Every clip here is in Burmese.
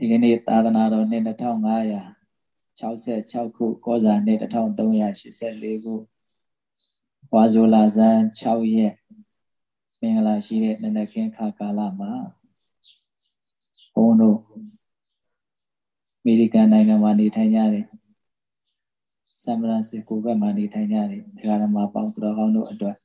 ဒီကနေ့သာသနာတော်နှစ်2566ခုကောဇာနှစ်1384ခုဝါဇိုလာဇန်6ရက်မင်္ဂလာရှိတဲ့နနခင်းခါကာလမှာဘုန်းတို့အမေရိကန်နိုင်ငံမှာနေထိုင်ကြတယ်ဆန်ဖရန်စစ္စကိုဘက်မှာနေထိုင်ကြတယ်ဒကာရမပေါင်းတော်ကောင်းတို့အတွက်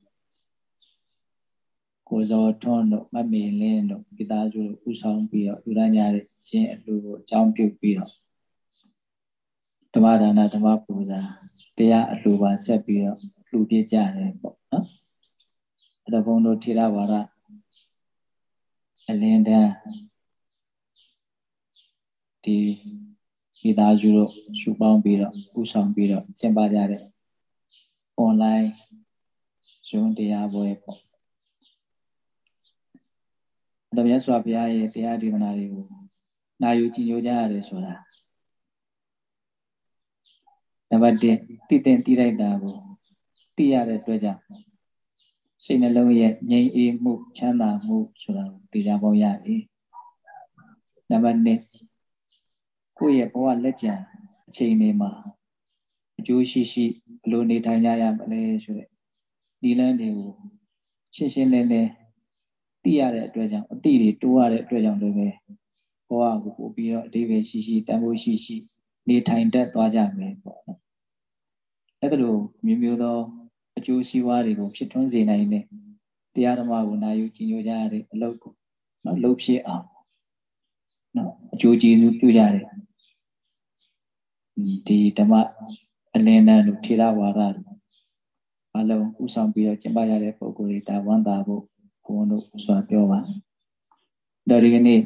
ကိုဇော်ထွန်းတို့မမေလင်းတို့ပိသားစုတို့ဥဆောင်ပြီးတော့ယူရညာတဲ့ရှင်အလှကိုအကြောင်းပြုပြီးတော့ဓမ္မဒါနဓမ္မပူဇာတရားအလှပါဆက်ပြီးတော့လှူပြကြတယ်ပေါ့နော်အဲ့တော့ဘုန်းတို့ထေရဝါဒအလင်းတန်းဒီမိသားစုတို့ရှုပေါင်းပြီးတော့ဥဆောင်ပြီးတော့ကျင့်ပကြတဲ့ online Zoom တရားပွဲပေါ့ တော်မြတ်စွာဘုရားရဲ့တရားဒေသနာတွေကိုနာယူကြည်ညိုကြရတယ်ဆိုတာနံပါတ်1တည်တင်တည်လိုက်တာကိုသိရတဲ့အတွက်ကြောင့်စိတ်နှလုံးရဲ့ငြိမ်အေးမှုချမ်းသာမှုဆိုတာကိုသိကြပေါရတယ်နံပါတ်2ကိုယ့်ရဲ့ဘဝလက်ကျန်အချိန်တွေမှာအကျိုးရှိရှိဘလို့နေထိုင်ကြရမလဲဆိုတဲ့ဒီလန်းတွေကိုရှင်းရှင်းလင်းလင်း သိရတဲ့အတွက်ကြောင့်အတိတွေတိုးရတဲ့အတွက်ကြောင့်လည်းပဲဘဝကိုပို့ပြီးတော့အဓိပ္ပာယ်ရှိရှိတန်ဖိုးရှိရှိနေထိုင်တတ်သွားကြမယ်ပေါ့နော်အဲ့ဒါလိုမျိုးမျိုးသောအကျိုးစီးပွားတွေကိုဖြစ်ထွန်းစေနိုင်တဲ့တရားဓမ္မကိုနာယူကြည်ညိုကြရတဲ့အလုပ်ကိုနော်လုပ်ဖြစ်အောင်နော်အကျိုးကျေးဇူးပြုကြတယ်ဒီဓမ္မအလင်းတန်းတို့ထေရဝါဒတို့အလုံးဥဆောင်ပြီးတော့ကျင့်ပရတဲ့ပုံကိုယ်တွေဒါဝန္တာဖို့ ဘုန်းတို့ဆိုတာပြောပါတော့ဒီကနေ့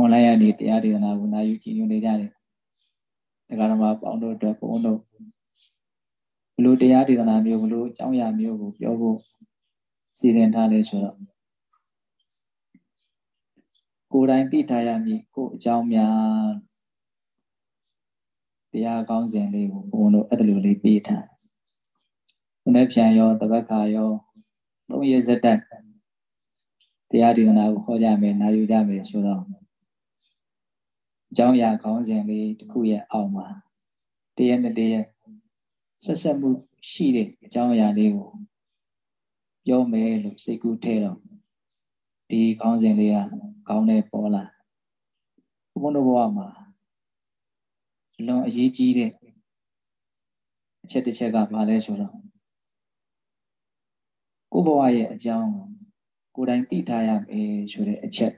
online ကနေတရားဒေသနာကိုနာယူကြည်ညိုနေကြတယ်ဒါကမှပေါင်းတို့အတွက်ဘုန်းတို့ဘလို့တရားဒေသနာမျိုးဘလို့အကြောင်းအရာမျိုးကိုပြောဖို့စီရင်ထားလဲဆိုတော့ကိုယ်တိုင်သိထားရမည်ကိုအကြောင်းများတရားကောင်းစဉ်လေးကိုဘုန်းတို့အဲ့ဒါလိုလေးပေးထားခုနပြန်ရောတပတ်ခါရော သုံးရဇက်တက်တရားဒေသနာကိုဟောကြမယ်နာယူကြမယ်ဆိုတော့အကြောင်းအရာခေါင်းစဉ်လေးတစ်ခုရဲ့အောက်မှာတရက်နဲ့တရက်ဆက်ဆက်မှုရှိတဲ့အကြောင်းအရာလေးကိုပြောမယ်လို့စိတ်ကူးထဲတော့ဒီခေါင်းစဉ်လေးကခေါင်းနဲ့ပေါ်လာဘုန်းတော်ဘဝမှာအလွန်အရေးကြီးတဲ့အချက်တစ်ချက်ကဘာလဲဆိုတော့ကို ဘဝရဲ့အကြောင်းကိုယ်တိုင်သိထားရမယ်ဆိုတဲ့အချက်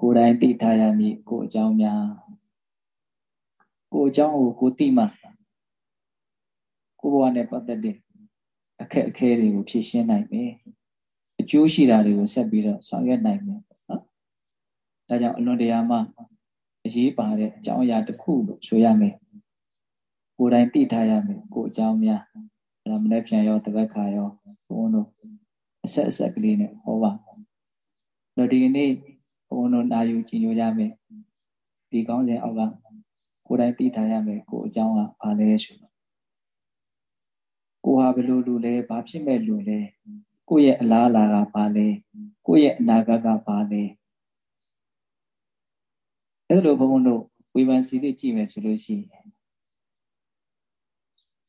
ကိုယ်တိုင်သိထားရမည်ကိုအကြောင်းများကိုအကြောင်းကိုကိုသိမှကိုဘဝနဲ့ပတ်သက်တဲ့အခက်အခဲတွေကိုဖြေရှင်းနိုင်မယ်အကျိုးရှိတာတွေကိုဆက်ပြီးတော့ဆောင်ရွက်နိုင်မယ်နော်ဒါကြောင့်အလွန်တရာမှအရေးပါတဲ့အကြောင်းအရာတစ်ခုလို့ဆိုရမယ်ကိုယ်တိုင်သိထားရမယ်ကိုအကြောင်းများ အဲ့ဒါမနေ့ပြန်ရောတပတ်ခါရောဘုန်းတို့အဆက်အဆက်ကလေးနဲ့ဟောပါတော့ဒီနေ့ဘုန်းတို့နာယူကြည်ညိုကြမယ်ဒီကောင်းစဉ်အောက်ကကိုယ်တိုင်သိထားရမယ်ကိုအကြောင်းကဘာလဲဆိုတော့ကိုဟာဘယ်လိုလူလဲဘာဖြစ်မဲ့လူလဲကိုယ့်ရဲ့အလားအလာကဘာလဲကိုယ့်ရဲ့အနာဂတ်ကဘာလဲအဲ့လိုဘုန်းတို့ဝေဖန်စီလေးကြည့်မယ်ဆိုလို့ရှိရင်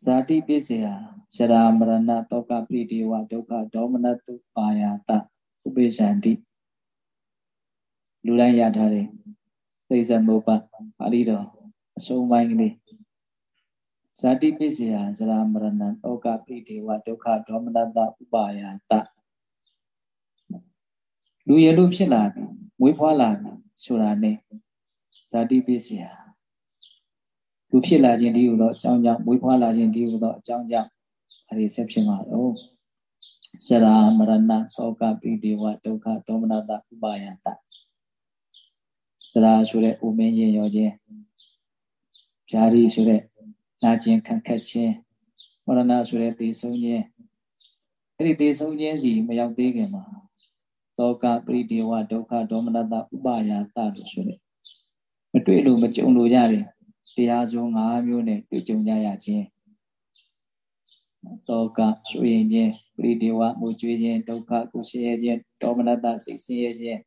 ဇာတိပစ္စယရှရာမရဏတောကပိတိဝဒုက္ခဒေါမနတုပါယတဥပိသန္တိလူတိုင်းရထားတဲ့သိစမောပပါဠိတော်အဆုံးပိုင်းကလေးဇာတိပစ္စယရှရာမရဏတောကပိတိဝဒုက္ခဒေါမနတဥပါယတလူရလို့ဖြစ်လာပြီမွေးဖွားလာပြီဆိုတာနဲ့ဇာတိပစ္စယ လူဖြစ်လာခြင်းဒီဟုသောအကြောင်းကြောင့်မွေးဖွားလာခြင်းဒီဟုသောအကြောင်းကြောင့်အဲဒီဆက်ဖြစ်မှာတော့စရာမရဏသောကပိတိဝဒုက္ခဒေါမနတဥပါယတစရာဆိုတဲ့ဥမင်းရင်ရောခြင်းဖြာရီဆိုတဲ့နာခြင်းခံခက်ခြင်းမရဏဆိုတဲ့သေဆုံးခြင်းအဲ့ဒီသေဆုံးခြင်းစီမရောက်သေးခင်မှာသောကပိတိဝဒုက္ခဒေါမနတဥပါယတလို့ဆိုတဲ့မတွေ့လို့မကြုံလို့ရတယ် တရားစုံ၅မျိုးနဲ့တွေ့ကြုံကြရခြင်းသောကရွှေရင်ခြင်းပရိဒေဝမူကျွေးခြင်းဒုက္ခကိုဆင်းရဲခြင်းဒေါမနတစိတ်ဆင်းရဲခြင်း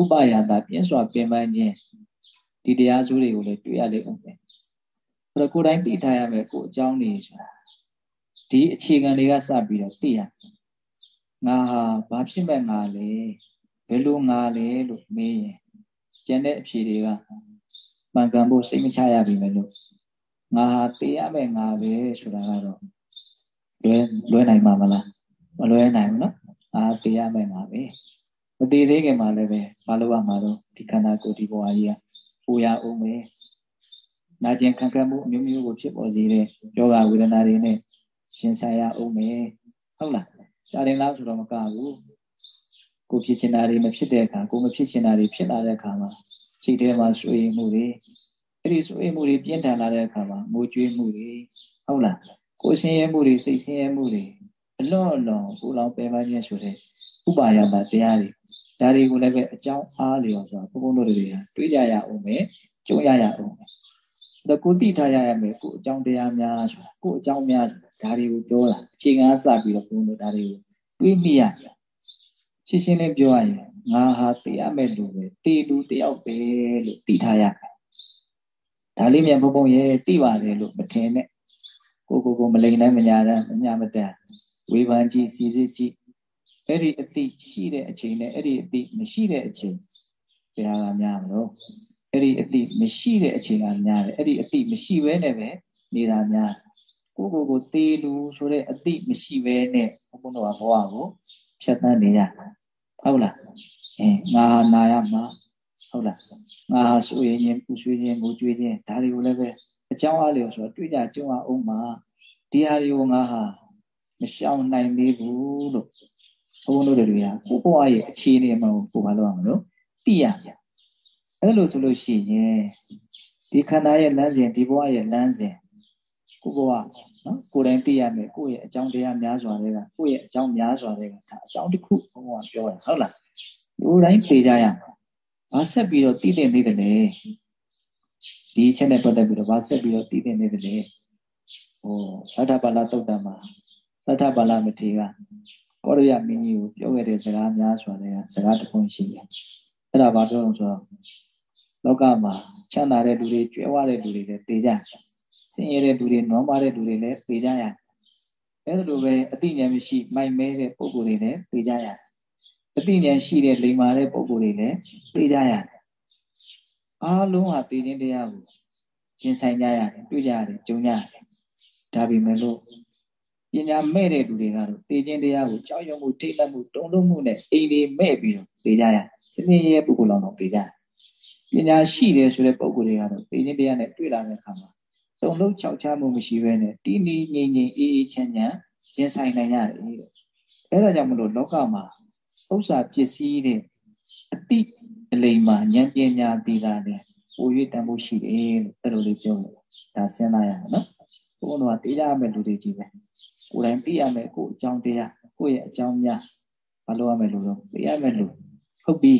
ဥပယတာပြင်းစွာပင်ပန်းခြင်းဒီတရားစုတွေကိုလည်းတွေ့ရလိမ့်ဦးမယ်အဲ့တော့ကိုယ်တိုင်သိထားရမယ်ကိုယ်အကြောင်းနေဆိုတာဒီအခြေခံတွေကစပြီးတော့သိရငါဟာဘာဖြစ်မဲ့ငါလဲဘယ်လိုငါလဲလို့မေးရင်ကျန်တဲ့အဖြေတွေက မှန်ကန်ဖို့စိတ်မချရပြီမယ်လို့ငါဟာသိရမယ်ငါပဲဆိုတာကတော့လွဲလွဲနိုင်မှာမလားမလွဲနိုင်ဘူးနော်အာသိရမယ်ငါပဲမသိသေးခင်မှာလည်းပဲမလုပ်ရမှာတော့ဒီခန္ဓာကိုယ်ဒီဘဝကြီးကပူရအောင်ပဲနာကျင်ခံခံမှုအမျိုးမျိုးကိုဖြစ်ပေါ်စေတဲ့ယောဂဝေဒနာတွေနဲ့ရှင်ဆိုင်ရအောင်မယ်ဟုတ်လားရှားတယ်လားဆိုတော့မကဘူးကိုဖြစ်ချင်တာတွေမဖြစ်တဲ့အခါကိုမဖြစ်ချင်တာတွေဖြစ်လာတဲ့အခါမှာ စိတ်ထဲမှာဆွေးမှုတွေအဲ့ဒီဆွေးမှုတွေပြင်းထန်လာတဲ့အခါမှာငိုကြွေးမှုတွေဟုတ်လားကိုဆင်းရဲမှုတွေစိတ်ဆင်းရဲမှုတွေအလွန်အလွန်ကိုလောင်ပယ်ပန်းခြင်းဆိုတဲ့ဥပါယတာတရားတွေဒါတွေကိုလည်းပဲအကြောင်းအားလျော်ဆိုတာဘုန်းဘုန်းတို့တွေကတွေးကြရအောင်မယ်ကြုံရရအောင်မယ်ဒါကိုသိထားရရမယ်ကိုအကြောင်းတရားများဆိုတာကိုအကြောင်းများဆိုတာဒါတွေကိုပြောတာအခြေခံအစပြီးတော့ဘုန်းတို့ဒါတွေကိုတွေးမိရရှင်းရှင်းလေးပြောရရင် ငါဟာသိရမယ်လူပဲတေလူတယောက်ပဲလို့သိထားရမယ်ဒါလေးမြန်ဘုံဘုံရဲ့သိပါတယ်လို့မထင်နဲ့ကိုကိုကိုမလိန်တိုင်းမညာတမ်းမညာမတမ်းဝေဖန်ကြည့်စီစစ်ကြည့်အဲ့ဒီအတိရှိတဲ့အချိန်နဲ့အဲ့ဒီအတိမရှိတဲ့အချိန်ဘယ်ဟာကများမလို့အဲ့ဒီအတိမရှိတဲ့အချိန်ကများတယ်အဲ့ဒီအတိမရှိဘဲနဲ့ပဲနေတာများကိုကိုကိုတေးလူဆိုတဲ့အတိမရှိဘဲနဲ့ဘုန်းတော်ကဘဝကိုဖြတ်သန်းနေရ ဟုတ်လားအဲငါဟာနာရမှာဟုတ်လားငါဟာဆွေရင်ပူဆွေးခြင်းငိုကြွေးခြင်းဒါတွေကိုလည်းပဲအကြောင်းအားလျော်ဆိုတော့တွေ့ကြကြုံအောင်မှာဒီဟာတွေကိုငါဟာမရှောင်နိုင်သေးဘူးလို့ဘုန်းတို့တွေကကိုဘဝရဲ့အခြေအနေမှာကိုဘာလို့အောင်လို့သိရပြအဲ့လိုဆိုလို့ရှိရင်ဒီခန္ဓာရဲ့လမ်းစဉ်ဒီဘဝရဲ့လမ်းစဉ် ကိုဘဝနော်ကိုယ်တိုင်သိရမယ်ကိုယ့်ရဲ့အကြောင်းတရားများစွာတွေကကိုယ့်ရဲ့အကြောင်းများစွာတွေကဒါအကြောင်းတစ်ခုဘုန်းကပြောရဟုတ်လားလူတိုင်းသိကြရမှာဘာဆက်ပြီးတော့တည်တင်နေတယ်လဲဒီအချက်နဲ့ပတ်သက်ပြီးတော့ဘာဆက်ပြီးတော့တည်တင်နေတယ်လဲဟိုအတ္တပါဠတုတ်တံမှာအတ္တပါဠမထေရကောရယမင်းကြီးကိုပြောခဲ့တဲ့စကားများစွာတွေကစကားတစ်ခုရှိတယ်အဲ့ဒါဘာပြောလို့ဆိုတော့လောကမှာချမ်းသာတဲ့လူတွေကြွယ်ဝတဲ့လူတွေလည်းသိကြ ဆင်းရဲတဲ့လူတွေနွမ်းပါတဲ့လူတွေလည်းသိကြရအဲ့ဒါလိုပဲအတိညာမရှိမိုက်မဲတဲ့ပုံကိုယ်တွေလည်းသိကြရအတိညာရှိတဲ့လိမ္မာတဲ့ပုံကိုယ်တွေလည်းသိကြရအားလုံးဟာသိခြင်းတရားကိုရှင်းဆိုင်ကြရတယ်တွေ့ကြရတယ်ကြုံကြရတယ်ဒါပေမဲ့လို့ပညာမဲ့တဲ့လူတွေကတော့သိခြင်းတရားကိုကြောက်ရွံ့မှုထိတ်လန့်မှုတုံ့လုံးမှုနဲ့အိမ်တွေမဲ့ပြီးတော့သိကြရစနေရဲ့ပုဂ္ဂိုလ်တော်သိကြရပညာရှိတယ်ဆိုတဲ့ပုဂ္ဂိုလ်တွေကတော့သိခြင်းတရားနဲ့တွေ့လာတဲ့အခါမှာ တုံလုံးချောက်ချမှုမရှိဘဲနဲ့တည်တည်ငြိမ်ငြိမ်အေးအေးချမ်းချမ်းရင်ဆိုင်နိုင်ရတယ်တဲ့အဲဒါကြောင့်မလို့လောကမှာဥစ္စာပစ္စည်းတဲ့အတိအလိမ်မှာဉာဏ်ပညာတည်တာနဲ့ပို၍တန်ဖို့ရှိတယ်လို့အဲ့လိုလေးပြောတယ်ဒါစဉ်းစားရအောင်နော်ဘုန်းတော်ကတရားရမယ်လူတွေကြီးပဲကိုယ်တိုင်သိရမယ်ကိုယ်အကြောင်းတရားကိုယ့်ရဲ့အကြောင်းများမလုပ်ရမယ်လို့တော့သိရမယ်လို့ဟုတ်ပြီ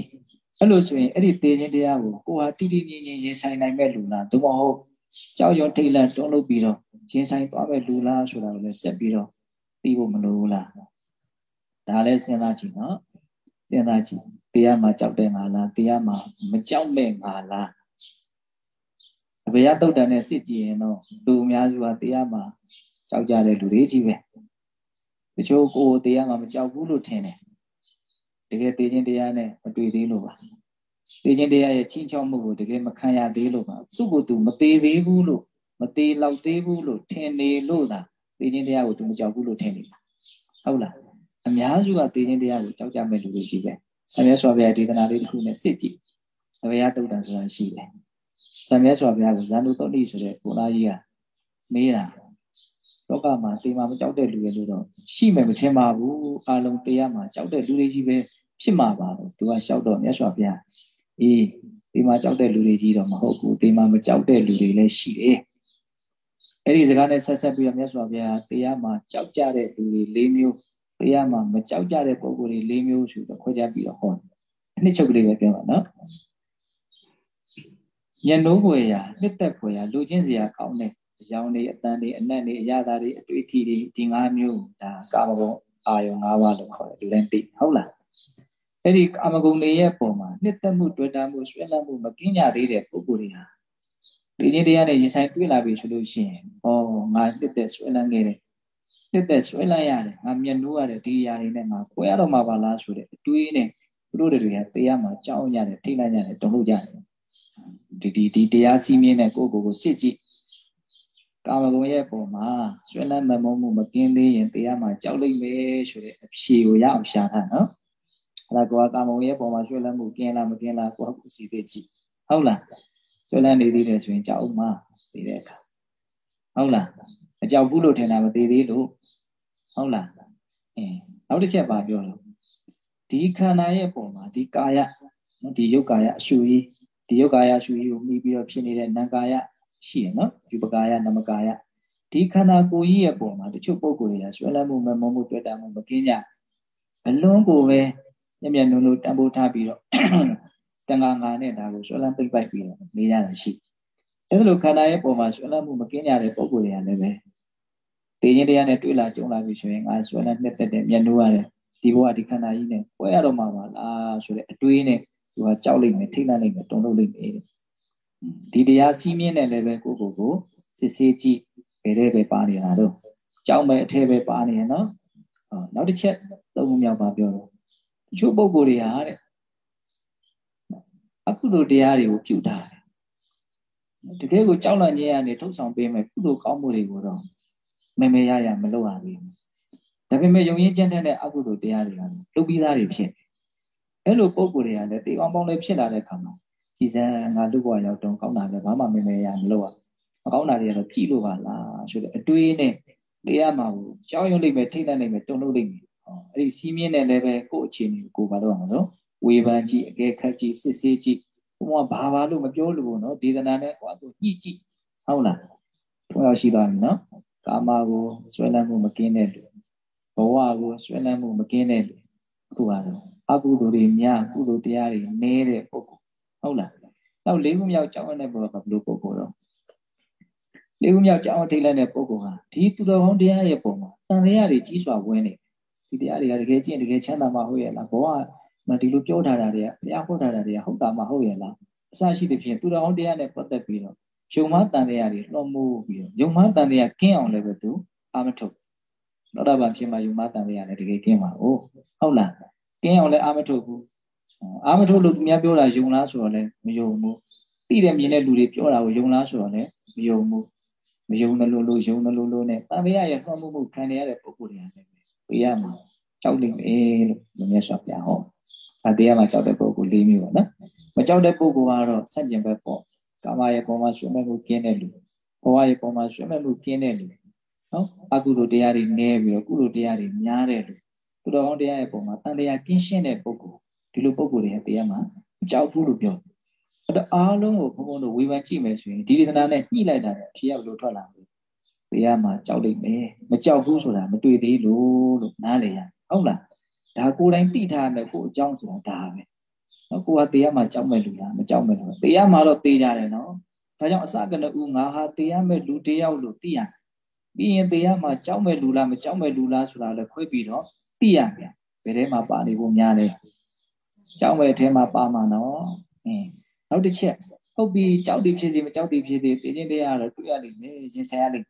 အဲ့လိုဆိုရင်အဲ့ဒီသိခြင်းတရားကိုကိုဟာတိတိငြိမ်ငြိမ်ရင်ဆိုင်နိုင်မဲ့လူလားသို့မဟုတ် ကြောက်ရွံ့ထိတ်လန့်တွန်းလုပ်ပြီးတော့ရင်ဆိုင်သွားမဲ့လူလားဆိုတာကိုလည်းဆက်ပြီးတော့သိဖို့မလိုဘူးလားဒါလည်းစဉ်းစားကြည့်နော်စဉ်းစားကြည့်တရားမှာကြောက်တဲ့ငါလားတရားမှာမကြောက်မဲ့ငါလားအဘယတုတ်တန်နဲ့စစ်ကြည့်ရင်တော့လူအများစုကတရားမှာကြောက်ကြတဲ့လူတွေကြီးပဲတချို့ကိုယ်တရားမှာမကြောက်ဘူးလို့ထင်တယ်တကယ်သိချင်းတရားနဲ့မတွေ့သေးလို့ပါ သိချင်းတရားရဲ့ချင်းချောက်မှုကိုတကယ်မခံရသေးလို့ပါသူ့ကိုယ်သူမသေးသေးဘူးလို့မသေးလောက်သေးဘူးလို့ထင်နေလို့သာသိချင်းတရားကိုသူမကြောက်ဘူးလို့ထင်နေတာဟုတ်လားအများစုကသိချင်းတရားကိုကြောက်ကြမဲ့လူတွေကြီးပဲအမြဲစွာဘုရားဒေသနာလေးတစ်ခုနဲ့စစ်ကြည့်အဘယတုတ်တန်ဆိုတာရှိတယ်အမြဲစွာဘုရားကဇန်နုတုတ်တိဆိုတဲ့ဘုရားကြီးကမေးတာလောကမှာတေမာမကြောက်တဲ့လူတွေလို့တော့ရှိမယ်မထင်ပါဘူးအလုံးတရားမှာကြောက်တဲ့လူတွေကြီးပဲဖြစ်မှာပါလို့သူကလျှောက်တော့မြတ်စွာဘုရား အေးတေမာကြောက်တဲ့လူတွေကြီးတော့မဟုတ်ဘူးတေမာမကြောက်တဲ့လူတွေလည်းရှိတယ်အဲ့ဒီစကားနဲ့ဆက်ဆက်ပြီးတော့မြတ်စွာဘုရားတရားမှာကြောက်ကြတဲ့လူတွေ၄မျိုးတရားမှာမကြောက်ကြတဲ့ပုံကိုယ်တွေ၄မျိုးဆိုတော့ခွဲခြားပြီးတော့ဟောတယ်အနှစ်ချုပ်ကလေးပဲပြောပါနော်ညနိုးွယ်ရာနှစ်သက်ွယ်ရာလူချင်းစရာကောင်းတဲ့အကြောင်းတွေအတန်တွေအနက်တွေအရာသားတွေအတွေ့အထိတွေဒီ၅မျိုးဒါကာမဂုဏ်အာယုံ၅ပါးလို့ခေါ်တယ်လူတိုင်းသိဟုတ်လား အဲ့ဒီကာမဂုဏ်တွေရဲ့ပုံမှာနှစ်သက်မှုတွေ့တာမှုဆွဲလန်းမှုမကင်းကြသေးတဲ့ပုဂ္ဂိုလ်တွေဟာဒီချင်းတရားနဲ့ရင်ဆိုင်တွေ့လာပြီဆိုလို့ရှိရင်ဩငါနှစ်သက်ဆွဲလန်းခဲ့တယ်နှစ်သက်ဆွဲလန်းရတယ်ငါမျက်နှိုးရတယ်ဒီຢာတွေနဲ့ငါခွဲရတော့မှာပါလားဆိုတဲ့အတွေးနဲ့သူတို့တွေကတရားမှာကြောက်ရတယ်ထိတ်လိုက်ရတယ်တုံ့လို့ကြတယ်ဒီဒီဒီတရားစီးမြင်တဲ့ကိုယ့်ကိုယ်ကိုစစ်ကြည့်ကာမဂုဏ်ရဲ့ပုံမှာဆွေးနွေးမမုံမှုမကင်းသေးရင်တရားမှာကြောက်လိမ့်မယ်ဆိုတဲ့အဖြေကိုရအောင်ရှာထားနော်အဲ့ ဒါကောကာမဂုဏ်ရဲ့ပုံမှာဆွေးနွေးမှုကင်းလားမကင်းလားကိုယ့်ကိုစီသေးကြည့်ဟုတ်လားဆွေးနွေးနေသေးတယ်ဆိုရင်ကြောက်မှသိတဲ့အခါဟုတ်လားအကြောက်ဘူးလို့ထင်တာမသေးသေးလို့ဟုတ်လားအင်းနောက်တစ်ချက်ပါပြောလို့ဒီခန္ဓာရဲ့ပုံမှာဒီကာယဒီယုတ်ကာယအရှုကြီးဒီယုတ်ကာယအရှုကြီးကိုမှီပြီးတော့ဖြစ်နေတဲ့နံကာယရှိရနော်ယူပကာယနမကာယဒီခန္ဓာကိုယ်ကြီးရဲ့ပုံမှာတချို့ပုံကိုယ်တွေကဆွဲလန်းမှုမမုံမှုတွေ့တာမှုမကင်းကြအလွန်ကိုပဲ မျက်မျက်နှုံနှုံတန်ဖိုးထားပြီးတော့တန်ခါငါနဲ့ဒါကိုဆွဲလန်းပိတ်ပိုက်ပြီးတော့နေရတာရှိအဲဒါလိုခန္ဓာရဲ့ပုံမှာဆွဲလန်းမှုမကင်းကြတဲ့ပုံကိုယ်တွေကလည်းပဲတေရင်တရားနဲ့တွေ့လာကြုံလာပြီဆိုရင်ငါဆွဲလန်းနှစ်သက်တဲ့မျက်နှိုးရတယ်ဒီဘဝဒီခန္ဓာကြီးနဲ့ပွဲရတော့မှာပါလားဆိုတဲ့အတွေးနဲ့သူကကြောက်လိမ့်မယ်ထိတ်လန့်လိမ့်မယ်တုန်လှုပ်လိမ့်မယ်ဒီတရားစီးမြင်တယ်လည်းပဲကိုကိုကိုစစ်ဆေးကြည့်ဘယ်တဲ့ပဲပါနေတာတော့ကြောက်မဲ့အထဲပဲပါနေရနော်ဟောနောက်တစ်ချက်သုံးခုမြောက်ပါပြောတော့ တချို့ပုံကိုယ်တွေဟာတဲ့အကုသိုလ်တရားတွေကိုပြုတာတကယ်ကိုကြောက်လန့်ခြင်းကနေထုတ်ဆောင်ပေးမယ်ကုသိုလ်ကောင်းမှုတွေကိုတော့မေမေရရမလုပ်ရဘူးဒါပေမဲ့ယုံရင်ကျင့်တဲ့အကုသိုလ်တရားတွေကလုပ်ပြီးသားတွေဖြစ်အဲ့လိုပုံကိုယ်တွေကလည်းတေအောင်ပေါင်းလေးဖြစ်လာတဲ့အခါမှာကြည်စံငါလူဘဝရောက်တော့ကောင်းတာလည်းဘာမှမေမေရမလုပ်ရမကောင်းတာတွေကတော့ပြည်လို့ပါလားဆိုတဲ့အတွေးနဲ့တရားမှာကိုကြောက်ရွံ့လိမ့်မယ်ထိတ်လန့်လိမ့်မယ်တုန်လှုပ်လိမ့်မယ်ဟော အဲ့ဒီစီးမြင့်တဲ့လည်းပဲကိုယ့်အခြေအနေကိုဘာလို့အောင်လို့ဝေဖန်ကြည့်အကဲခတ်ကြည့်စစ်ဆေးကြည့်ဘုံကဘာဘာလို့မပြောလို့နော်ဒေသနာနဲ့ကိုယ့်အတူညှိကြည့်ဟုတ်လားဘုရားရှိသွားပြီနော်ကာမကိုဆွဲလန်းမှုမကင်းတဲ့လူဘဝကိုဆွဲလန်းမှုမကင်းတဲ့လူအခုကတော့အကုသိုလ်တွေများကုသိုလ်တရားတွေနည်းတဲ့ပုဂ္ဂိုလ်ဟုတ်လားနောက်လေးခုမြောက်ကြောင်းတဲ့ပုဂ္ဂိုလ်ကဘယ်လိုပုဂ္ဂိုလ်တော့လေးခုမြောက်ကြောင်းထိတ်လိုက်တဲ့ပုဂ္ဂိုလ်ဟာဒီသူတော်ကောင်းတရားရဲ့ပုံမှာတန်တရားတွေကြီးစွာဝင်နေ ဒီတရားတွေကတကယ်ကျင့်တကယ်ချမ်းသာမှဟုတ်ရဲ့လားဘဝမှာဒီလိုပြောထားတာတွေကဘုရားဟောထားတာတွေကဟုတ်တာမှဟုတ်ရဲ့လားအစရှိတဲ့ဖြင့်သူတော်ကောင်းတရားနဲ့ပတ်သက်ပြီးတော့ယုံမတန်တရားတွေလွှမ်းမိုးပြီးတော့ယုံမတန်တရားကင်းအောင်လည်းပဲသူအာမထုတ်သောတာပန်ဖြစ်မှယုံမတန်တရားလည်းတကယ်ကင်းပါဟုတ်ဟုတ်လားကင်းအောင်လည်းအာမထုတ်ဘူးအာမထုတ်လို့သူများပြောတာယုံလားဆိုတော့လည်းမယုံဘူးသိတယ်မြင်တဲ့လူတွေပြောတာကိုယုံလားဆိုတော့လည်းမယုံဘူးမယုံတယ်လို့လို့ယုံတယ်လို့လို့နဲ့တန်တရားရဲ့နှောမှုမှုခံရတဲ့ပုံကိုယ်တွေရ တယ်ပေးရမှာကြောက်လိမ့်မယ်လို့မြတ်စွာဘုရားဟောဒါတရားမှာကြောက်တဲ့ပုံကိုလေးမျိုးပါနော်မကြောက်တဲ့ပုံကတော့ဆန့်ကျင်ဘက်ပေါ့ကာမရဲ့ပုံမှာဆွေးမဲ့မှုကင်းတဲ့လူဘဝရဲ့ပုံမှာဆွေးမဲ့မှုကင်းတဲ့လူနော်အကုသိုလ်တရားတွေနည်းပြီးတော့ကုသိုလ်တရားတွေများတဲ့လူသူတော်ကောင်းတရားရဲ့ပုံမှာတန်တရားကင်းရှင်းတဲ့ပုဂ္ဂိုလ်ဒီလိုပုဂ္ဂိုလ်တွေရဲ့တရားမှာကြောက်ဘူးလို့ပြောအဲ့တော့အားလုံးကိုဘုံဘုံတို့ဝေဖန်ကြည့်မယ်ဆိုရင်ဒီဒေသနာနဲ့ညှိလိုက်တာနဲ့ဖြေရဘလို့ထွက်လာဘူး တရားမှာကြောက်လိမ့်မယ်မကြောက်ဘူးဆိုတာမတွေ့သေးလို့လို့နားလေရဟုတ်လားဒါကိုယ်တိုင်သိထားမယ်ကိုအကြောင်းဆိုတာဒါပဲနော်ကိုကတရားမှာကြောက်မဲ့လူလားမကြောက်မဲ့လူတရားမှာတော့သိကြတယ်နော်ဒါကြောင့်အစကနဦးငါဟာတရားမဲ့လူတယောက်လို့သိရပြီးရင်တရားမှာကြောက်မဲ့လူလားမကြောက်မဲ့လူလားဆိုတာလည်းခွဲပြီးတော့သိရမယ်ဘယ်ထဲမှာပါနေဖို့များလဲကြောက်မဲ့အထဲမှာပါမှာနော်အင်းနောက်တစ်ချက်ဟုတ်ပြီကြောက်တည်ဖြစ်စီမကြောက်တည်ဖြစ်စီသိချင်းတရားတော့တွေ့ရလိမ့်မယ်ရင်ဆိုင်ရလိမ့်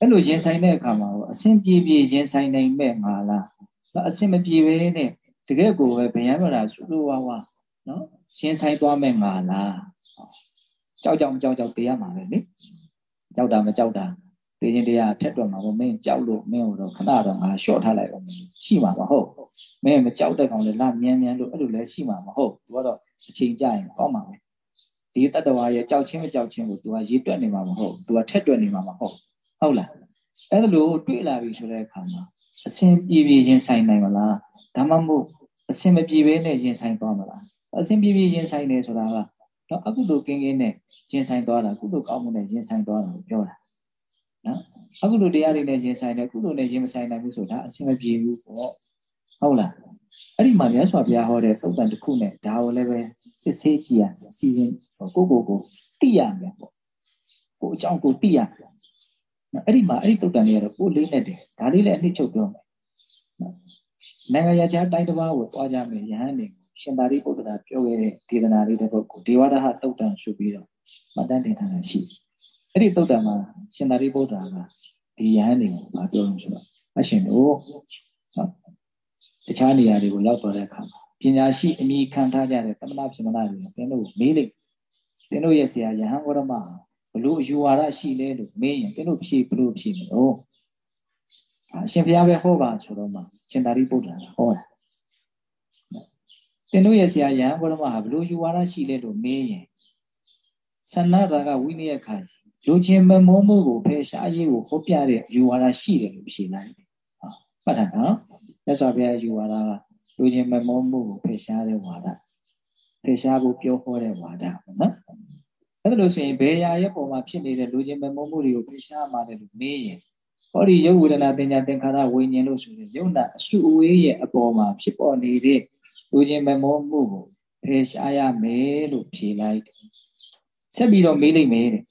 အဲ့လိုရင်ဆိုင်တဲ့အခါမှာအဆင်ပြေပြေရင်ဆိုင်နိုင်မဲ့ငါလားအဆင်မပြေပဲနဲ့တကယ်ကိုပဲဗျံမလာဆူလိုဝါဝါနော်ရင်ဆိုင်သွားမဲ့ငါလားကြောက်ကြောက်ကြောက်ကြောက်တရားမှာပဲလေကြောက်တာမကြောက်တာသိချင်းတရားထက်တော့မှာပေါ့မင်းကြောက်လို့မင်းတို့ခဏတော့ငါရှော့ထားလိုက်အောင်ရှိမှာမဟုတ်မင်းမကြောက်တဲ့ကောင်လေလာမြန်းမြန်းလို့အဲ့လိုလဲရှိမှာမဟုတ်သူကတော့အချိန်ကြရင်ကောင်းမှာပဲဒီတတ္တဝါရဲ့ကြောက်ချင်းမကြောက်ချင်းကို तू ကရေးတွက်နေမှာမဟုတ် तू ကထက်တွက်နေမှာမဟုတ် ဟုတ်လားအဲ့လိုတွေ့လာပြီဆိုတဲ့အခါမှာအစဉ်ပြေပြေရင်ဆိုင်နိုင်မလားဒါမှမဟုတ်အစဉ်မပြေဘဲနဲ့ရင်ဆိုင်သွားမလားအစဉ်ပြေပြေရင်ဆိုင်နေဆိုတာကတော့အကုသိုလ်ကင်းကင်းနဲ့ရင်ဆိုင်သွားတာကုသိုလ်ကောင်းမှုနဲ့ရင်ဆိုင်သွားတာကိုပြောတာနော်အကုသိုလ်တရားတွေနဲ့ရင်ဆိုင်တယ်ကုသိုလ်နဲ့ရင်မဆိုင်နိုင်ဘူးဆိုတာအစဉ်မပြေဘူးပေါ့ဟုတ်လားအဲ့ဒီမှာမြတ်စွာဘုရားဟောတဲ့တုတ်တန်တစ်ခုနဲ့ဒါကိုလည်းပဲစစ်ဆေးကြည့်ရအစီအစဉ်ကိုကိုကိုသိရမယ်ပေါ့ကိုအကြောင်းကိုသိရမယ်နော် အဲ့ဒီမှာအဲ့ဒီတုတ်တန်လေးကတော့ကိုလေးနဲ့တယ်ဒါလေးလည်းအနှစ်ချုပ်ပြောမယ်နော်နိုင်ငံရခြားတိုင်းတစ်ပါးကိုသွားကြမယ်ယဟန်နေရှင်သာရိပုတ္တရာပြောခဲ့တဲ့ဒေသနာလေးတစ်ပုဒ်ကိုဒေဝရဟတုတ်တန်ဆိုပြီးတော့မှတ်တမ်းတင်ထားတာရှိတယ်အဲ့ဒီတုတ်တန်မှာရှင်သာရိပုတ္တရာကဒီယဟန်တွေကိုမပြောလို့ဆိုတော့အရှင်တို့နော်တခြားနေရာတွေကိုရောက်သွားတဲ့အခါပညာရှိအမိခံထားကြတဲ့သမဏပြမနာတွေသင်တို့မေးလိုက်သင်တို့ရဲ့ဆရာယဟန်ဝရမ ဘလို့အယူဝါဒရှိလဲလို့မေးရင်သင်တို့ဖြေဘလို့ဖြေမလို့အရှင်ဘုရားပဲဟောပါဆိုတော့မှရှင်သာရိပုတ္တရာဟောတာသင်တို့ရဲ့ဆရာယဟန်ဝရမဟာဘလို့ယူဝါဒရှိလဲလို့မေးရင်သန္နာတာကဝိနည်းခါလူချင်းမမောမှုကိုဖယ်ရှားရေးကိုဟောပြတဲ့ယူဝါဒရှိတယ်လို့ဖြေလိုက်တယ်။ဟုတ်မှတ်ထားနော်။မြတ်စွာဘုရားယူဝါဒကလူချင်းမမောမှုကိုဖယ်ရှားတဲ့ဝါဒဖယ်ရှားဖို့ပြောဟောတဲ့ဝါဒပေါ့နော်။ အဲ့ဒါလို့ဆိုရင်ဘယ်ရာရဲ့ပုံမှာဖြစ်နေတဲ့လူချင်းမမောမှုတွေကိုဖယ်ရှားမှလည်းလို့မေးရင်ဟောဒီယုတ်ဝေဒနာတင်ညာသင်္ခါရဝိညာဉ်လို့ဆိုရင်ယုံနာအစုအဝေးရဲ့အပေါ်မှာဖြစ်ပေါ်နေတဲ့လူချင်းမမောမှုကိုဖယ်ရှားရမယ်လို့ဖြေလိုက်တယ်။ဆက်ပြီးတော့မေးလိုက်မယ်တဲ့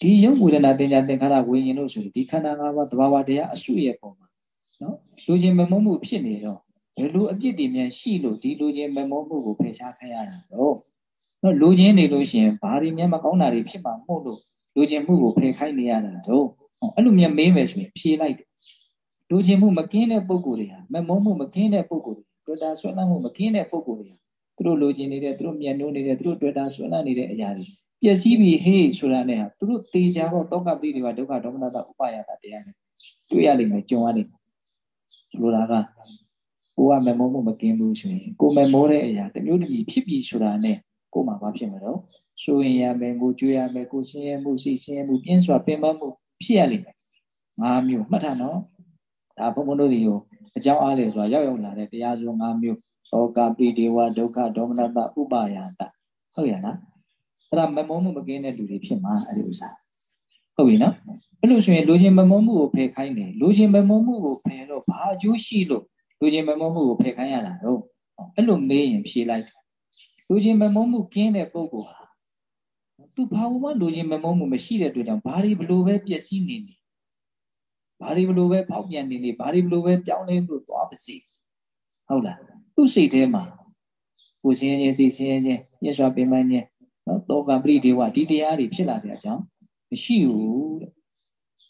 ဒီယုံဝေဒနာတင်ညာသင်္ခါရဝိညာဉ်လို့ဆိုရင်ဒီခန္ဓာ၅ပါးသဘာဝတရားအစုရဲ့ပုံမှာနော်လူချင်းမမုန်းမှုဖြစ်နေတော့ဘယ်လိုအပြစ်တွေများရှိလို့ဒီလူချင်းမမုန်းမှုကိုဖယ်ရှားခိုင်းရတာတော့ နော်လူချင်းနေလို့ရှိရင်ဘာတွေများမကောင်းတာတွေဖြစ်မှာမဟုတ်လို့လူချင်းမှုကိုဖယ်ခိုင်းနေရတာတော့အဲ့လိုများမေးမယ်ဆိုရင်ဖြေလိုက်တယ်လူချင်းမှုမကင်းတဲ့ပုံကိုယ်တွေဟာမမုန်းမှုမကင်းတဲ့ပုံကိုယ်တွေတွေ့တာဆွဲလန်းမှုမကင်းတဲ့ပုံကိုယ်တွေဟာသူတို့လူချင်းနေတဲ့သူတို့မျက်နှိုးနေတဲ့သူတို့တွေ့တာဆွဲလန်းနေတဲ့အရာတွေပျက်စီးပြီဟေးဆိုတာနဲ့ဟာသူတို့တေချာတော့တောကပိတွေကဒုက္ခဒေါမနတာဥပါယတာတရားနဲ့တွေ့ရလိမ့်မယ်ကြုံရလိမ့်မယ်ဆိုတာကကိုကမမောမှုမကင်းဘူးဆိုရင်ကိုမမောတဲ့အရာတမျိုးတမျိုးဖြစ်ပြီဆိုတာနဲ့ ကိုမှဘာဖြစ်မှာတော့ဆိုရင်ရမယ်ကိုကြွေးရမယ်ကိုဆင်းရဲမှုစိတ်ဆင်းရဲမှုပြင်းစွာပင်ပန်းမှုဖြစ်ရလိမ့်မယ်ငါးမျိုးမှတ်ထားနော်ဒါဘုံဘုံတို့ဒီကိုအကြောင်းအားလေဆိုတာရောက်ရောက်လာတဲ့တရားစုံ၅မျိုးသောကပိတေဝဒုက္ခဒေါမနတဥပါယတာဟုတ်ရလားအဲ့ဒါမမုန်းမှုမကင်းတဲ့လူတွေဖြစ်မှာအဲ့ဒီဥစ္စာဟုတ်ပြီနော်အဲ့လိုဆိုရင်လူချင်းမမုန်းမှုကိုဖယ်ခိုင်းတယ်လူချင်းမမုန်းမှုကိုဖယ်တော့ဘာအကျိုးရှိလို့လူချင်းမမုန်းမှုကိုဖယ်ခိုင်းရတာတော့အဲ့လိုမေးရင်ဖြေလိုက် လူချင်းမမုန်းမှုကင်းတဲ့ပုံကိုဟာသူဘာမှလူချင်းမမုန်းမှုမရှိတဲ့အတွက်ကြောင့်ဘာတွေဘလို့ပဲပျက်စီးနေနေဘာတွေဘလို့ပဲပေါက်ပြန်နေနေဘာတွေဘလို့ပဲပြောင်းလဲလို့သွားပါစေဟုတ်လားသူ့စိတ်ထဲမှာကိုယ်စင်းချင်းစိတ်စင်းချင်းညှက်စွာပင်ပန်းခြင်းနော်တောကပရိဒေဝဒီတရားတွေဖြစ်လာတဲ့အကြောင်းမရှိဘူးတဲ့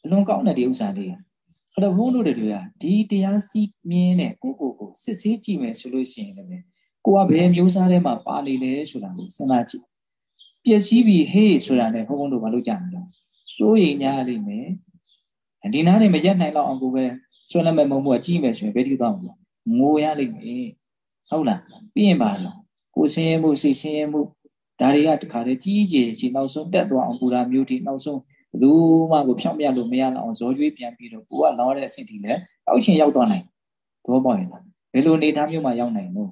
အလွန်ကောင်းတဲ့ဒီဥစ္စာလေးအဲ့တော့ဘုန်းတို့တွေကဒီတရားစီးမြင်းတဲ့ကိုကိုကိုစစ်ဆေးကြည့်မယ်ဆိုလို့ရှိရင်လည်း ကိုကဘယ်မျိုးစားထဲမှာပါနေလဲဆိုတာကိုစဉ်းစားကြည့်ပျက်စီးပြီဟေးဆိုတာနဲ့ဘုန်းဘုန်းတို့မလုပ်ကြဘူးလားစိုးရိမ်ကြလိမ့်မယ်ဒီနားနေမရက်နိုင်တော့အောင်ကိုပဲဆွဲလက်မဲ့မုံမှုကကြီးမယ်ဆိုရင်ဘယ်ထိတော့မလဲငိုရလိမ့်မယ်ဟုတ်လားပြီးရင်ပါတော့ကိုဆင်းရဲမှုစိတ်ဆင်းရဲမှုဒါတွေကတခါတည်းကြီးကြီးကြီးနောက်ဆုံးတက်သွားအောင်ပူတာမျိုးထိနောက်ဆုံးဘယ်သူမှကိုဖြောင်းပြလို့မရအောင်ဇောကျွေးပြန်ပြီးတော့ကိုကလောတဲ့အဆင့်ထိလည်းအောက်ချင်းရောက်သွားနိုင်သဘောပေါက်ရင်လားဘယ်လိုအနေထားမျိုးမှရောက်နိုင်လို့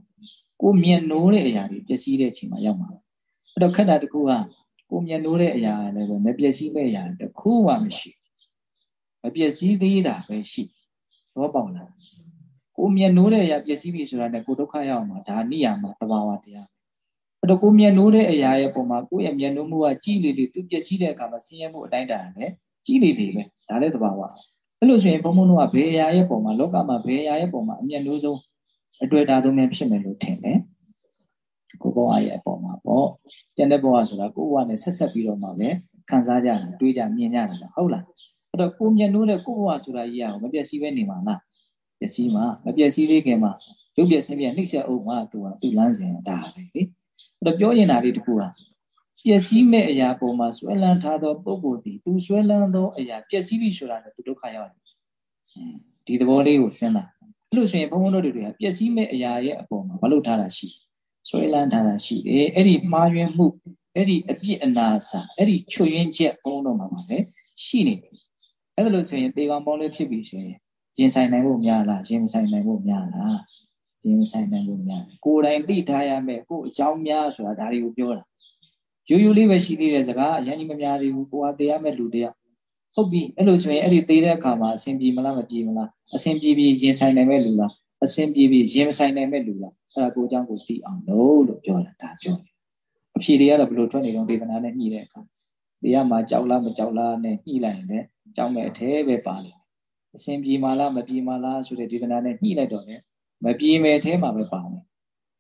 ကိုမြင်နိုးတဲ့အရာတွေပျက်စီးတဲ့အချိန်မှာရောက်မှာအဲ့တော့ခက်တာတခုကကိုမြင်နိုးတဲ့အရာလည်းပဲမပျက်စီးမဲ့အရာတခုမှမရှိမပျက်စီးသေးတာပဲရှိသဘောပေါက်လားကိုမြင်နိုးတဲ့အရာပျက်စီးပြီဆိုတာနဲ့ကိုဒုက္ခရောက်မှာဒါနိယာမသဘာဝတရားအဲ့တော့ကိုမျက်နှိုးတဲ့အရာရဲ့ပုံမှာကိုယ့်ရဲ့မျက်နှိုးမှုကကြီးလေလေသူပျက်စီးတဲ့အခါမှာဆင်းရဲမှုအတိုင်းတာလည်းကြီးလေလေပဲဒါလည်းသဘာဝအဲ့လိုဆိုရင်ဘုံဘုံတို့ကဘယ်အရာရဲ့ပုံမှာလောကမှာဘယ်အရာရဲ့ပုံမှာအမျက်နှိုးဆုံး အတွေ့အတာသုံးမျိုးဖြစ်မယ်လို့ထင်တယ်ကိုဘဝရဲ့အပေါ်မှာပေါ့ကျန်တဲ့ဘဝဆိုတာကိုဘဝနဲ့ဆက်ဆက်ပြီးတော့မှပဲခံစားကြတာတွေးကြမြင်ကြတာဟုတ်လားအဲ့တော့ကိုမျက်နှိုးတဲ့ကိုဘဝဆိုတာကြီးကမပျက်စီးပဲနေမှာလားပျက်စီးမှာမပျက်စီးသေးခင်မှာရုပ်ပျက်ဆင်းပြနှိမ့်ဆက်အောင်မှာသူကသူ့လမ်းစဉ်ဒါပဲလေအဲ့တော့ပြောရင်တာလေးတခုဟာပျက်စီးမဲ့အရာပေါ်မှာဆွဲလန်းထားသောပုဂ္ဂိုလ်သည်သူဆွဲလန်းသောအရာပျက်စီးပြီဆိုတာနဲ့သူဒုက္ခရောက်တယ်ဒီသဘောလေးကိုစဉ်းစား အဲ့လိုဆိုရင်ဘုန်းဘုန်းတို့တွေကပျက်စီးမဲ့အရာရဲ့အပေါ်မှာမလုပ်ထားတာရှိဆွဲလန်းထားတာရှိတယ်အဲ့ဒီမှားယွင်းမှုအဲ့ဒီအပြစ်အနာစာအဲ့ဒီချွတ်ယွင်းချက်ဘုန်းတော်မှာပါလေရှိနေတယ်အဲ့ဒါလို့ဆိုရင်တေကောင်ပေါင်းလေးဖြစ်ပြီဆိုရင်ရင်ဆိုင်နိုင်ဖို့များလားရင်ဆိုင်နိုင်ဖို့များလားရင်ဆိုင်နိုင်ဖို့များကိုယ်တိုင်သိထားရမယ်ကိုယ်အကြောင်းများဆိုတာဒါတွေကိုပြောတာရိုးရိုးလေးပဲရှိသေးတဲ့စကားအရင်ကြီးမများသေးဘူးကိုယ်ဟာသိရမယ်လူတယောက် ဟုတ်ပြီအဲ့လိုဆိုရင်အဲ့ဒီသိတဲ့အခါမှာအဆင်ပြေမလားမပြေမလားအဆင်ပြေပြီးရင်ဆိုင်နိုင်မဲ့လူလားအဆင်ပြေပြီးရင်ဆိုင်နိုင်မဲ့လူလားအဲ့ဒါကိုအကြောင်းကိုသိအောင်လို့လို့ပြောတာဒါပြောတယ်အဖြေတွေကတော့ဘယ်လိုထွက်နေတော့ဒေသနာနဲ့ညှိတဲ့အခါတရားမှာကြောက်လားမကြောက်လားနဲ့ညှိလိုက်ရင်လည်းကြောက်မဲ့အထဲပဲပါလိမ့်အဆင်ပြေမလားမပြေမလားဆိုတဲ့ဒေသနာနဲ့ညှိလိုက်တော့လေမပြေမဲ့အထဲမှာပဲပါမယ်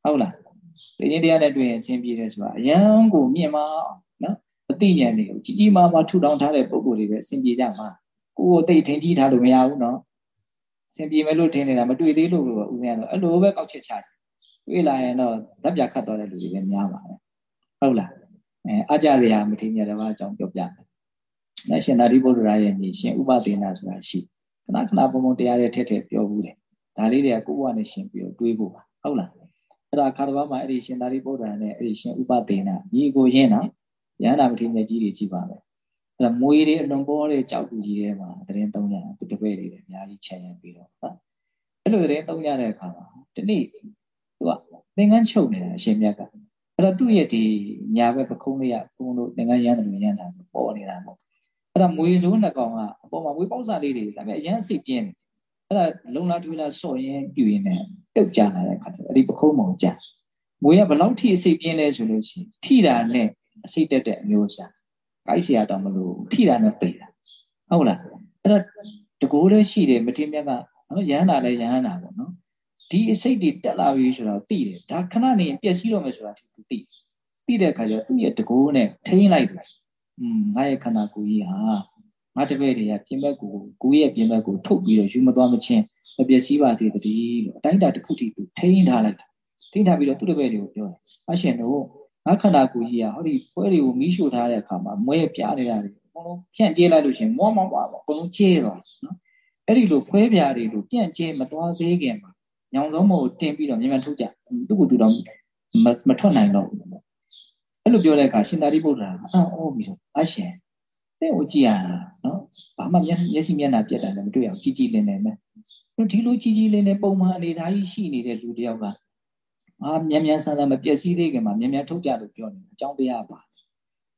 ဟုတ်လားသိချင်းတရားနဲ့တွေ့ရင်အဆင်ပြေတယ်ဆိုတာအယံကိုမြင်မအောင်နော်အ သိဉာဏ်တွေကိုကြီးကြီးမားမားထူထောင်ထားတဲ့ပုံကိုယ်တွေပဲအဆင်ပြေကြမှာကိုယ်ကိုသိထင်ကြီးထားလို့မရဘူးနော်အဆင်ပြေမယ်လို့ထင်နေတာမတွေ့သေးလို့ပဲဦးဇင်းကတော့အဲ့လိုပဲကောက်ချက်ချတယ်တွေ့လာရင်တော့ဇက်ပြခတ်သွားတဲ့လူတွေပဲများပါတယ်ဟုတ်လားအဲအကြရမထေရတပါးအကြောင်းပြောပြတယ်။နတ်ရှင်သာရိပုတ္တရာရဲ့ညီရှင်ဥပဒေနာဆိုတာရှိခဏခဏပုံပုံတရားတွေထက်ထက်ပြောဘူးတယ်။ဒါလေးတွေကကိုယ့်ဘဝနဲ့ရှင်ပြီးတွေးဖို့ပါဟုတ်လား။အဲ့ဒါခါတစ်ပါးမှာအဲ့ဒီရှင်သာရိပုတ္တရာနဲ့အဲ့ဒီရှင်ဥပဒေနာညီကိုရင်းနော် ရဟန္တာမထေရကြီးတွေကြည့်ပါမယ်။အဲ့ဒါမွေးတွေအလွန်ပေါ်တဲ့ကြောက်ကူကြီးတွေမှာတရင်သုံးရသူတပည့်တွေအများကြီးချန်ရပြီးတော့ဟုတ်။အဲ့လိုတရင်သုံးရတဲ့အခါမှာဒီနေ့သူကသင်္ကန်းချုပ်နေတာအရှင်မြတ်ကအဲ့တော့သူ့ရဲ့ဒီညာဘက်ပခုံးလေးကဘုံတို့သင်္ကန်းရမ်းတယ်လို့ရမ်းတာဆိုပေါ်နေတာပေါ့အဲ့ဒါမွေစိုးနှစ်ကောင်ကအပေါ်မှာမွေပေါက်စာလေးတွေဒါပေမဲ့အရန်စိတ်ပြင်းတယ်အဲ့ဒါလုံလာထွေးလာဆော့ရင်းပြူရင်းနဲ့ပြုတ်ကြလာတဲ့အခါကျတော့အဲ့ဒီပခုံးမောင်ကြမွေကဘလောက်ထိအစိတ်ပြင်းလဲဆိုလို့ရှိရင်ထိတာနဲ့ အစိတ်တက်တဲ့အမျိုးအစားကိုက်เสียတော့မလို့ထိတာနဲ့ပိတ်တာဟုတ်လားအဲ့တော့တကိုးလေးရှိတယ်မထင်းမြတ်ကနော်ရဟန္တာလည်းရဟန္တာပေါ့နော်ဒီအစိတ်တွေတက်လာပြီဆိုတော့သိတယ်ဒါခဏနေပျက်စီးတော့မယ်ဆိုတာသူသိသိတဲ့အခါကျတော့သူ့ရဲ့တကိုးနဲ့ထိန်းလိုက်တယ်อืมငါရဲ့ခန္ဓာကိုယ်ကြီးဟာငါတပည့်တွေကပြင်ဘက်ကိုကိုယ်ရဲ့ပြင်ဘက်ကိုထုတ်ပြီးတော့ယူမသွားမချင်းမပျက်စီးပါသေးတည်းလို့အတိုင်းတာတစ်ခုတည်းသူထိန်းထားလိုက်တာထိန်းထားပြီးတော့သူ့တပည့်တွေကိုပြောတယ်အရှင်တို့ ငါခန္ဓာကိုယ်ကြီးဟာဟောဒီပွဲတွေကိုမီးရှို့ထားတဲ့အခါမှာမွဲပြားနေတာတွေအကုန်လုံးပြန့်ကျဲလိုက်လို့ရှင်မောမောပါပေါ့အကုန်လုံးကျဲသွားနော်အဲ့ဒီလိုဖွဲပြားတွေလိုပြန့်ကျဲမသွားသေးခင်မှာညောင်ဆုံးမို့တင်ပြီးတော့မြန်မြန်ထုတ်ကြသူ့ကိုသူတော့မထွက်နိုင်တော့ဘူးအဲ့လိုပြောတဲ့အခါရှင်သာရိပုတ္တရာအံ့ဩပြီးတော့အရှင်တဲ့ကိုကြည့်ရတာနော်ဘာမှမျက်စိမျက်နှာပြတ်တယ်လည်းမတွေ့အောင်ကြည်ကြည်လင်းလင်းပဲဒီလိုကြည်ကြည်လင်းလင်းပုံမှန်အနေထားကြီးရှိနေတဲ့လူတယောက်က အာမြန်မြန်ဆန်းဆန်းမပျက်စီးသေးခင်မှာမြန်မြန်ထုတ်ကြလို့ပြောနေအကြောင်းတရားပါ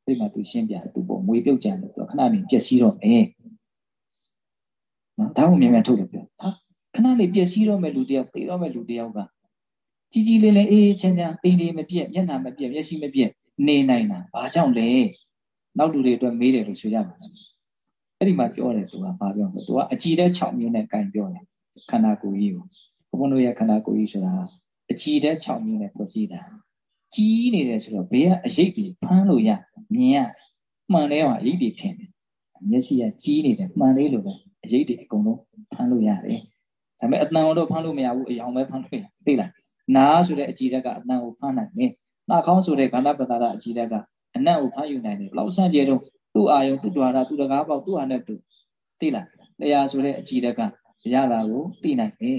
ဒီမှာသူရှင်းပြသူပေါ့မွေပြုတ်ကြတယ်သူခဏနေပျက်စီးတော့မယ်နော်ဒါကိုမြန်မြန်ထုတ်လို့ပြောဟာခဏလေးပျက်စီးတော့မဲ့လူတယောက်သိတော့မဲ့လူတယောက်ကကြီးကြီးလေးလေးအေးချမ်းချမ်းအိမ်လေးမပြက်မျက်နှာမပြက်မျက်စိမပြက်နေနိုင်တာဘာကြောင့်လဲနောက်လူတွေအတွက်မေးတယ်လို့ဆိုရမှာဆိုအဲ့ဒီမှာပြောတယ်သူကဘာပြောလဲသူကအကြည်တဲ့6မျိုးနဲ့ကင်ပြောတယ်ခန္ဓာကိုယ်ကြီးကိုဘုန်းတို့ရဲ့ခန္ဓာကိုယ်ကြီးဆိုတာ အကြည်ဓာတ်6မျိုးနဲ့ဖွဲ့စည်းတာကြီးနေတယ်ဆိုတော့ဘေးကအရိပ်တွေဖမ်းလို့ရမြင်ရမှန်လဲပါအရိပ်တွေထင်တယ်မျက်စိကကြီးနေတယ်မှန်လေးလိုပဲအရိပ်တွေအကုန်လုံးဖမ်းလို့ရတယ်ဒါပေမဲ့အတန်တော့ဖမ်းလို့မရဘူးအယောင်ပဲဖမ်းလို့ရသိလားနားဆိုတဲ့အကြည်ဓာတ်ကအတန်ကိုဖမ်းနိုင်တယ်နှာခေါင်းဆိုတဲ့ခန္ဓာပတ္တာကအကြည်ဓာတ်ကအနံ့ကိုဖမ်းယူနိုင်တယ်ဘလောက်ဆန့်ကျဲတော့သူ့အာယုံသူ့ဒွါရသူ့တကားပေါက်သူ့ဟာနဲ့သူသိလားတရားဆိုတဲ့အကြည်ဓာတ်ကရတာကိုသိနိုင်တယ်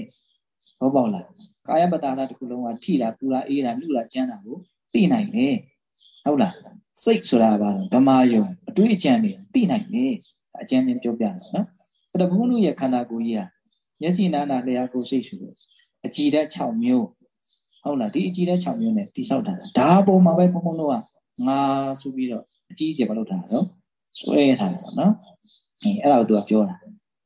ဘောပေါက်လား ကာယပတ္တာတစ်ခုလုံးကထိတာပူတာအေးတာမြူတာကြမ်းတာကိုသိနိုင်တယ်ဟုတ်လားစိတ်ဆိုတာကဓမ္မယုံအတွေးအကြံတွေသိနိုင်တယ်အကျဉ်းချင်းပြောပြတယ်နော်အဲ့တော့ဘုန်းကြီးရဲ့ခန္ဓာကိုယ်ကြီးဟာမျက်စိနာနာလျှာကိုယ်စိတ်ရှုလို့အကြည်ဓာတ်6မျိုးဟုတ်လားဒီအကြည်ဓာတ်6မျိုးနဲ့တိဆောက်တာဒါပုံမှာပဲဘုန်းဘုန်းတို့ကငါဆိုပြီးတော့အကြီးကြီးမလုပ်တာတော့ဆွဲထားတယ်ပေါ့နော်အဲအဲ့ဒါကိုသူကပြောတာ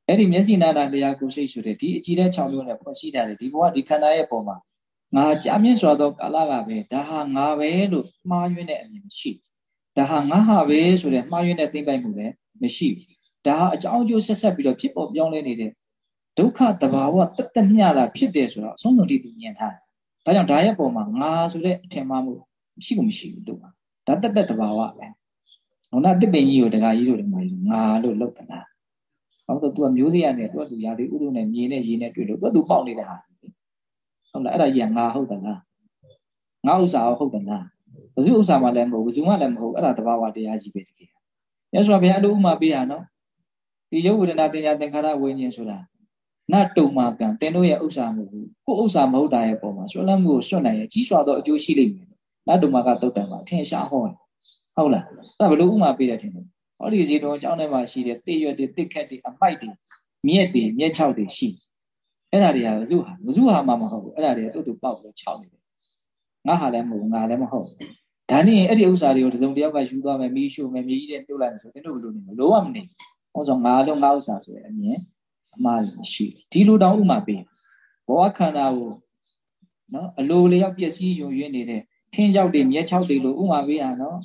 အဲ့ဒီမျက်စိနာနာတရားကိုစိတ်ရှုတဲ့ဒီအကြည်တဲ့6မျိုးနဲ့ဖွဲ့စည်းတာလေဒီဘဝဒီခန္ဓာရဲ့ပုံမှာငါကြာမြင့်စွာသောကာလကပဲဒါဟာငါပဲလို့မှားယွင်းတဲ့အမြင်မရှိဒါဟာငါဟာပဲဆိုတဲ့မှားယွင်းတဲ့သိမ့်ပိုက်မှုလည်းမရှိဘူးဒါဟာအကြောင်းအကျိုးဆက်ဆက်ပြီးတော့ဖြစ်ပေါ်ပြောင်းလဲနေတဲ့ဒုက္ခတဘာဝတတ်တမျှတာဖြစ်တယ်ဆိုတော့အဆုံးစွန်တိသူမြင်ထားတယ်ဒါကြောင့်ဒါရဲ့ပုံမှာငါဆိုတဲ့အထင်မှားမှုရှိကိုမရှိဘူးတို့ဒါတက်တက်တဘာဝပဲဟောနာတစ်ပင်ကြီးကိုတခါကြီးတို့ဒီမှာငါလို့လောက်တလား ဘာလို့လဲသူကမျိုးစေ့ရနေသူကသူရာသီဥတုနဲ့မြေနဲ့ရေနဲ့တွေ့လို့သူကသူပေါက်နေတဲ့ဟာဟုတ်လားအဲ့ဒါရငါဟုတ်တယ်လားငါဥစ္စာဟုတ်တယ်လားဘယ်သူဥစ္စာမှလည်းမဟုတ်ဘူးဘယ်သူမှလည်းမဟုတ်အဲ့ဒါတဘာဝတရားကြီးပဲတကယ်မြတ်စွာဘုရားအဲ့လိုဥမာပေးတာနော်ဒီယုတ်ဝေဒနာတင်ညာသင်္ခါရဝိညာဉ်ဆိုတာနတုံမာကံတင်တို့ရဲ့ဥစ္စာမဟုတ်ဘူးကိုဥစ္စာမဟုတ်တာရဲ့ပုံမှာဆွလမ်းမှုကိုဆွတ်နိုင်ရဲ့ကြီးစွာသောအကျိုးရှိလိမ့်မယ်နတုံမာကတုတ်တံမှာအထင်ရှားဟောတယ်ဟုတ်လားအဲ့ဒါဘယ်လိုဥမာပေးရထင်တယ် ဟောဒီစီတော်အကြောင်းထဲမှာရှိတဲ့တိရွက်တွေတစ်ခက်တွေအမိုက်တွေမြက်တွေမြက်ချောက်တွေရှိအဲ့ဒါတွေကဝဇုဟာဝဇုဟာမှမဟုတ်ဘူးအဲ့ဒါတွေကတုတ်တူပေါက်လို့ခြောက်နေတယ်ငါဟာလည်းမဟုတ်ငါလည်းမဟုတ်ဒါနဲ့အဲ့ဒီဥစ္စာတွေကိုတစုံတယောက်ကယူသွားမယ်မီးရှို့မယ်မြေကြီးတွေပြုတ်လိုက်မယ်ဆိုတင်တို့ဘလို့နေမလို့ဝမနေဟောဆိုငါလုံးငါဥစ္စာဆိုတဲ့အမြင်အမှားရှိဒီလိုတောင်ဥမာပေးဘောခန္ဓာကိုနော်အလိုလျောက်ပျက်စီးယုံရင်းနေတဲ့ထင်းကြောက်တွေမြက်ချောက်တွေလို့ဥမာပေးရနော်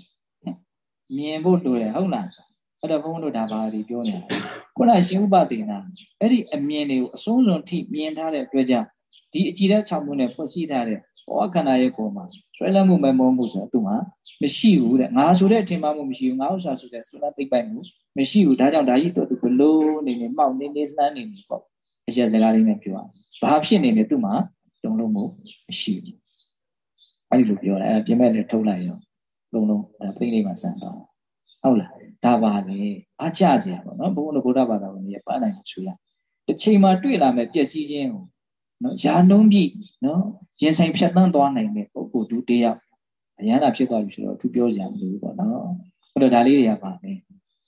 မြင်ဖို့လိုတယ်ဟုတ်လားအဲ့တော့ဘုန်းတို့ဒါပါဒီပြောနေတာခုနရှင်ဥပဒေနာအဲ့ဒီအမြင်တွေကိုအဆုံးစွန်ထိမြင်ထားတဲ့အတွက်ကြောင့်ဒီအကြည်တဲ့6မျိုးနဲ့ဖွင့်ရှိထားတဲ့ဘဝခန္ဓာရဲ့ပုံမှာဆွဲလန်းမှုမမောမှုဆိုတာသူမှာမရှိဘူးတဲ့ငါဆိုတဲ့အထင်မှမှုမရှိဘူးငါဥစ္စာဆိုတဲ့ဆွဲလန်းသိပ်ပိုက်မှုမရှိဘူးဒါကြောင့်ဒါကြီးတော့သူဘလို့နေနေမောက်နေနေလှမ်းနေနေပေါ့အရက်စကားလေးနဲ့ပြောရဘာဖြစ်နေလဲသူမှာတုံလုံးမှုမရှိဘူးအဲ့ဒီလိုပြောတယ်အဲပြင်မဲ့လည်းထုတ်လိုက်ရော လုံးလုံးပြိဋိမှာစံတော့ဟုတ်လားဒါပါလေအားကြစရာပေါ့နော်ဘုန်းတော်ဗုဒ္ဓဘာသာဝင်ကြီးပန်းနိုင်ဆွေးရတစ်ချိန်မှာတွေ့လာမဲ့ပျက်စီးခြင်းကိုနော်ယာနှုံးပြီးနော်ရင်ဆိုင်ဖြတ်တန်းသွားနိုင်တဲ့ပုဂ္ဂိုလ်ဒုတိယအရန်တာဖြစ်သွားပြီဆိုတော့သူပြောစရာမလိုဘူးပေါ့နော်အဲ့တော့ဒါလေးတွေကပါမယ်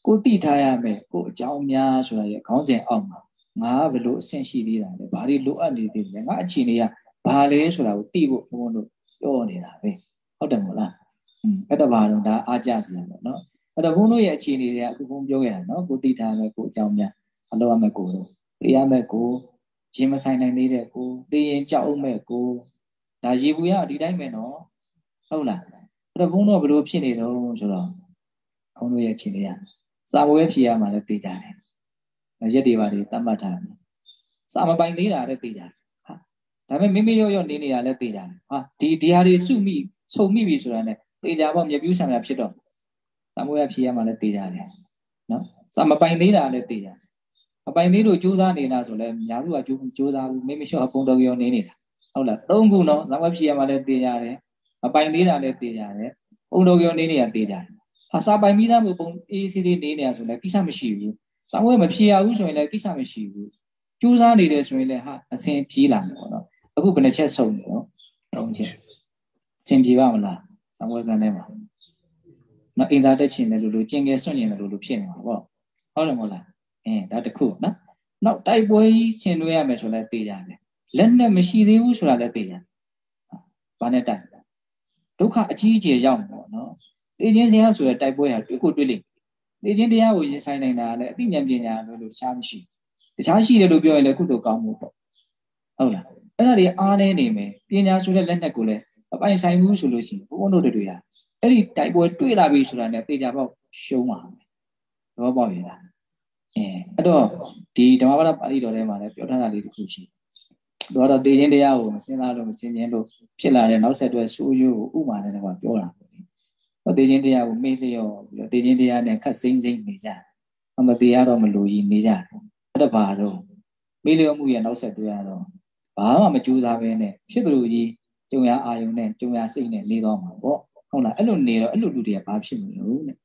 ကိုတိထားရမယ်ကိုအကြောင်းများဆိုတာရဲ့ခေါင်းစဉ်အောက်မှာငါဘယ်လိုအဆင့်ရှိသေးတာလဲဘာတွေလိုအပ်နေသေးလဲငါအခြေအနေကဘာလဲဆိုတာကိုသိဖို့ဘုန်းဘုန်းတို့ပြောနေတာပဲဟုတ်တယ်မို့လားอืม အဲ့တော့ဘာလို့ဒါအားကြစရာပေါ့နော်အဲ့တော့ဘုန်းတို့ရဲ့အခြေအနေတွေကအခုဘုန်းပြောခဲ့တာနော်ကိုတိထားမယ်ကိုအကြောင်းများအလုပ်ရမယ်ကိုတို့သိရမယ်ကိုရင်မဆိုင်နိုင်သေးတဲ့ကိုသိရင်ကြောက်အောင်မဲ့ကိုဒါရေဘူးရဒီတိုင်းပဲနော်ဟုတ်လားအဲ့တော့ဘုန်းတော်ဘယ်လိုဖြစ်နေတော့ဆိုတော့ဘုန်းတို့ရဲ့အခြေအနေကစာဝဲဖြေရမှလည်းသိကြတယ်ရက်တွေပါတွေတတ်မှတ်ထားတယ်စာမပိုင်သေးတာလည်းသိကြတယ်ဟာဒါပေမဲ့မိမိရော့ရော့နေနေတာလည်းသိကြတယ်ဟာဒီဒီဟာတွေစုမိဆုံမိပြီဆိုတာနဲ့ သိကြပေါ့မြပြူးဆံရဖြစ်တော့စာမွေးဖြေရမှလည်းသိကြတယ်နော်စာမပိုင်သေးတာလည်းသိကြတယ်မပိုင်သေးလို့ကြိုးစားနေတာဆိုလဲညာလူကကြိုးကြိုးစားဘူးမိမိလျှော့အပုံတော်ရောနေနေတာဟုတ်လားသုံးခုနော်စာမွေးဖြေရမှလည်းသိကြတယ်မပိုင်သေးတာလည်းသိကြတယ်ပုံတော်ရောနေနေတာသိကြတယ်ဟာစာပိုင်ပြီးသားမျိုးပုံအေးစီးလေးနေနေတာဆိုလဲကိစ္စမရှိဘူးစာမွေးမဖြေရဘူးဆိုရင်လည်းကိစ္စမရှိဘူးကြိုးစားနေတယ်ဆိုရင်လည်းဟာအဆင်ပြေးလာမှာပေါ့နော်အခုဘယ်နှချက်ဆုံးနေနော်သုံးချက်အဆင်ပြေပါမလား စာမွေးကန်ထဲမှာနော်အင်တာတက်ချင်တယ်လို့လို့ကျင်ငယ်စွန့်ကျင်တယ်လို့လို့ဖြစ်နေမှာပေါ့ဟုတ်တယ်မဟုတ်လားအင်းဒါတခုနော်နောက်တိုက်ပွဲကြီးဆင်နွှဲရမယ်ဆိုလည်းသိရတယ်လက်နဲ့မရှိသေးဘူးဆိုတာလည်းသိရတယ်ဘာနဲ့တိုက်ဒုက္ခအကြီးအကျယ်ရောက်မှာပေါ့နော်သိချင်းစရာဆိုရတိုက်ပွဲဟာတွေ့ကိုတွေ့လိမ့်သိချင်းတရားကိုရင်ဆိုင်နိုင်တာလည်းအသိဉာဏ်ပညာလို့လို့ရှားမရှိတခြားရှိတယ်လို့ပြောရင်လည်းကုသိုလ်ကောင်းမှုပေါ့ဟုတ်လားအဲ့ဒါတွေအားနေနေမယ်ပညာဆိုတဲ့လက်နက်ကိုလည်း အပိုင်ဆိုင်မှုဆိုလို့ရှိရင်ဘုန်းဘုန်းတို့တွေ့ရအဲ့ဒီတိုက်ပွဲတွေ့လာပြီဆိုတာနဲ့သေချာပေါက်ရှုံးပါမယ်သဘောပေါက်ရလားအဲအဲ့တော့ဒီဓမ္မပဒပါဠိတော်ထဲမှာလည်းပြောထားတာလေးတစ်ခုရှိသူကတော့သေခြင်းတရားကိုမစင်စားလို့မစင်ခြင်းလို့ဖြစ်လာတဲ့နောက်ဆက်တွဲဆိုးရိုးကိုဥမာနဲ့တော့ပြောတာပေါ့လေဟောသေခြင်းတရားကိုမေ့လျော့ပြီးတော့သေခြင်းတရားနဲ့ခတ်စိမ့်စိမ့်နေကြအမတရားတော့မလိုကြီးနေကြအဲ့တော့ဘာတော့မေ့လျော့မှုရဲ့နောက်ဆက်တွဲကတော့ဘာမှမကြိုးစားဘဲနဲ့ဖြစ်သလိုကြီး ကြုံရအာယုံနဲ့ကြုံရစိတ်နဲ့နေတော့မှာပေါ့ဟုတ်လားအဲ့လိုနေတော့အဲ့လိုလူတွေကဘာဖြစ်မလို့တဲ့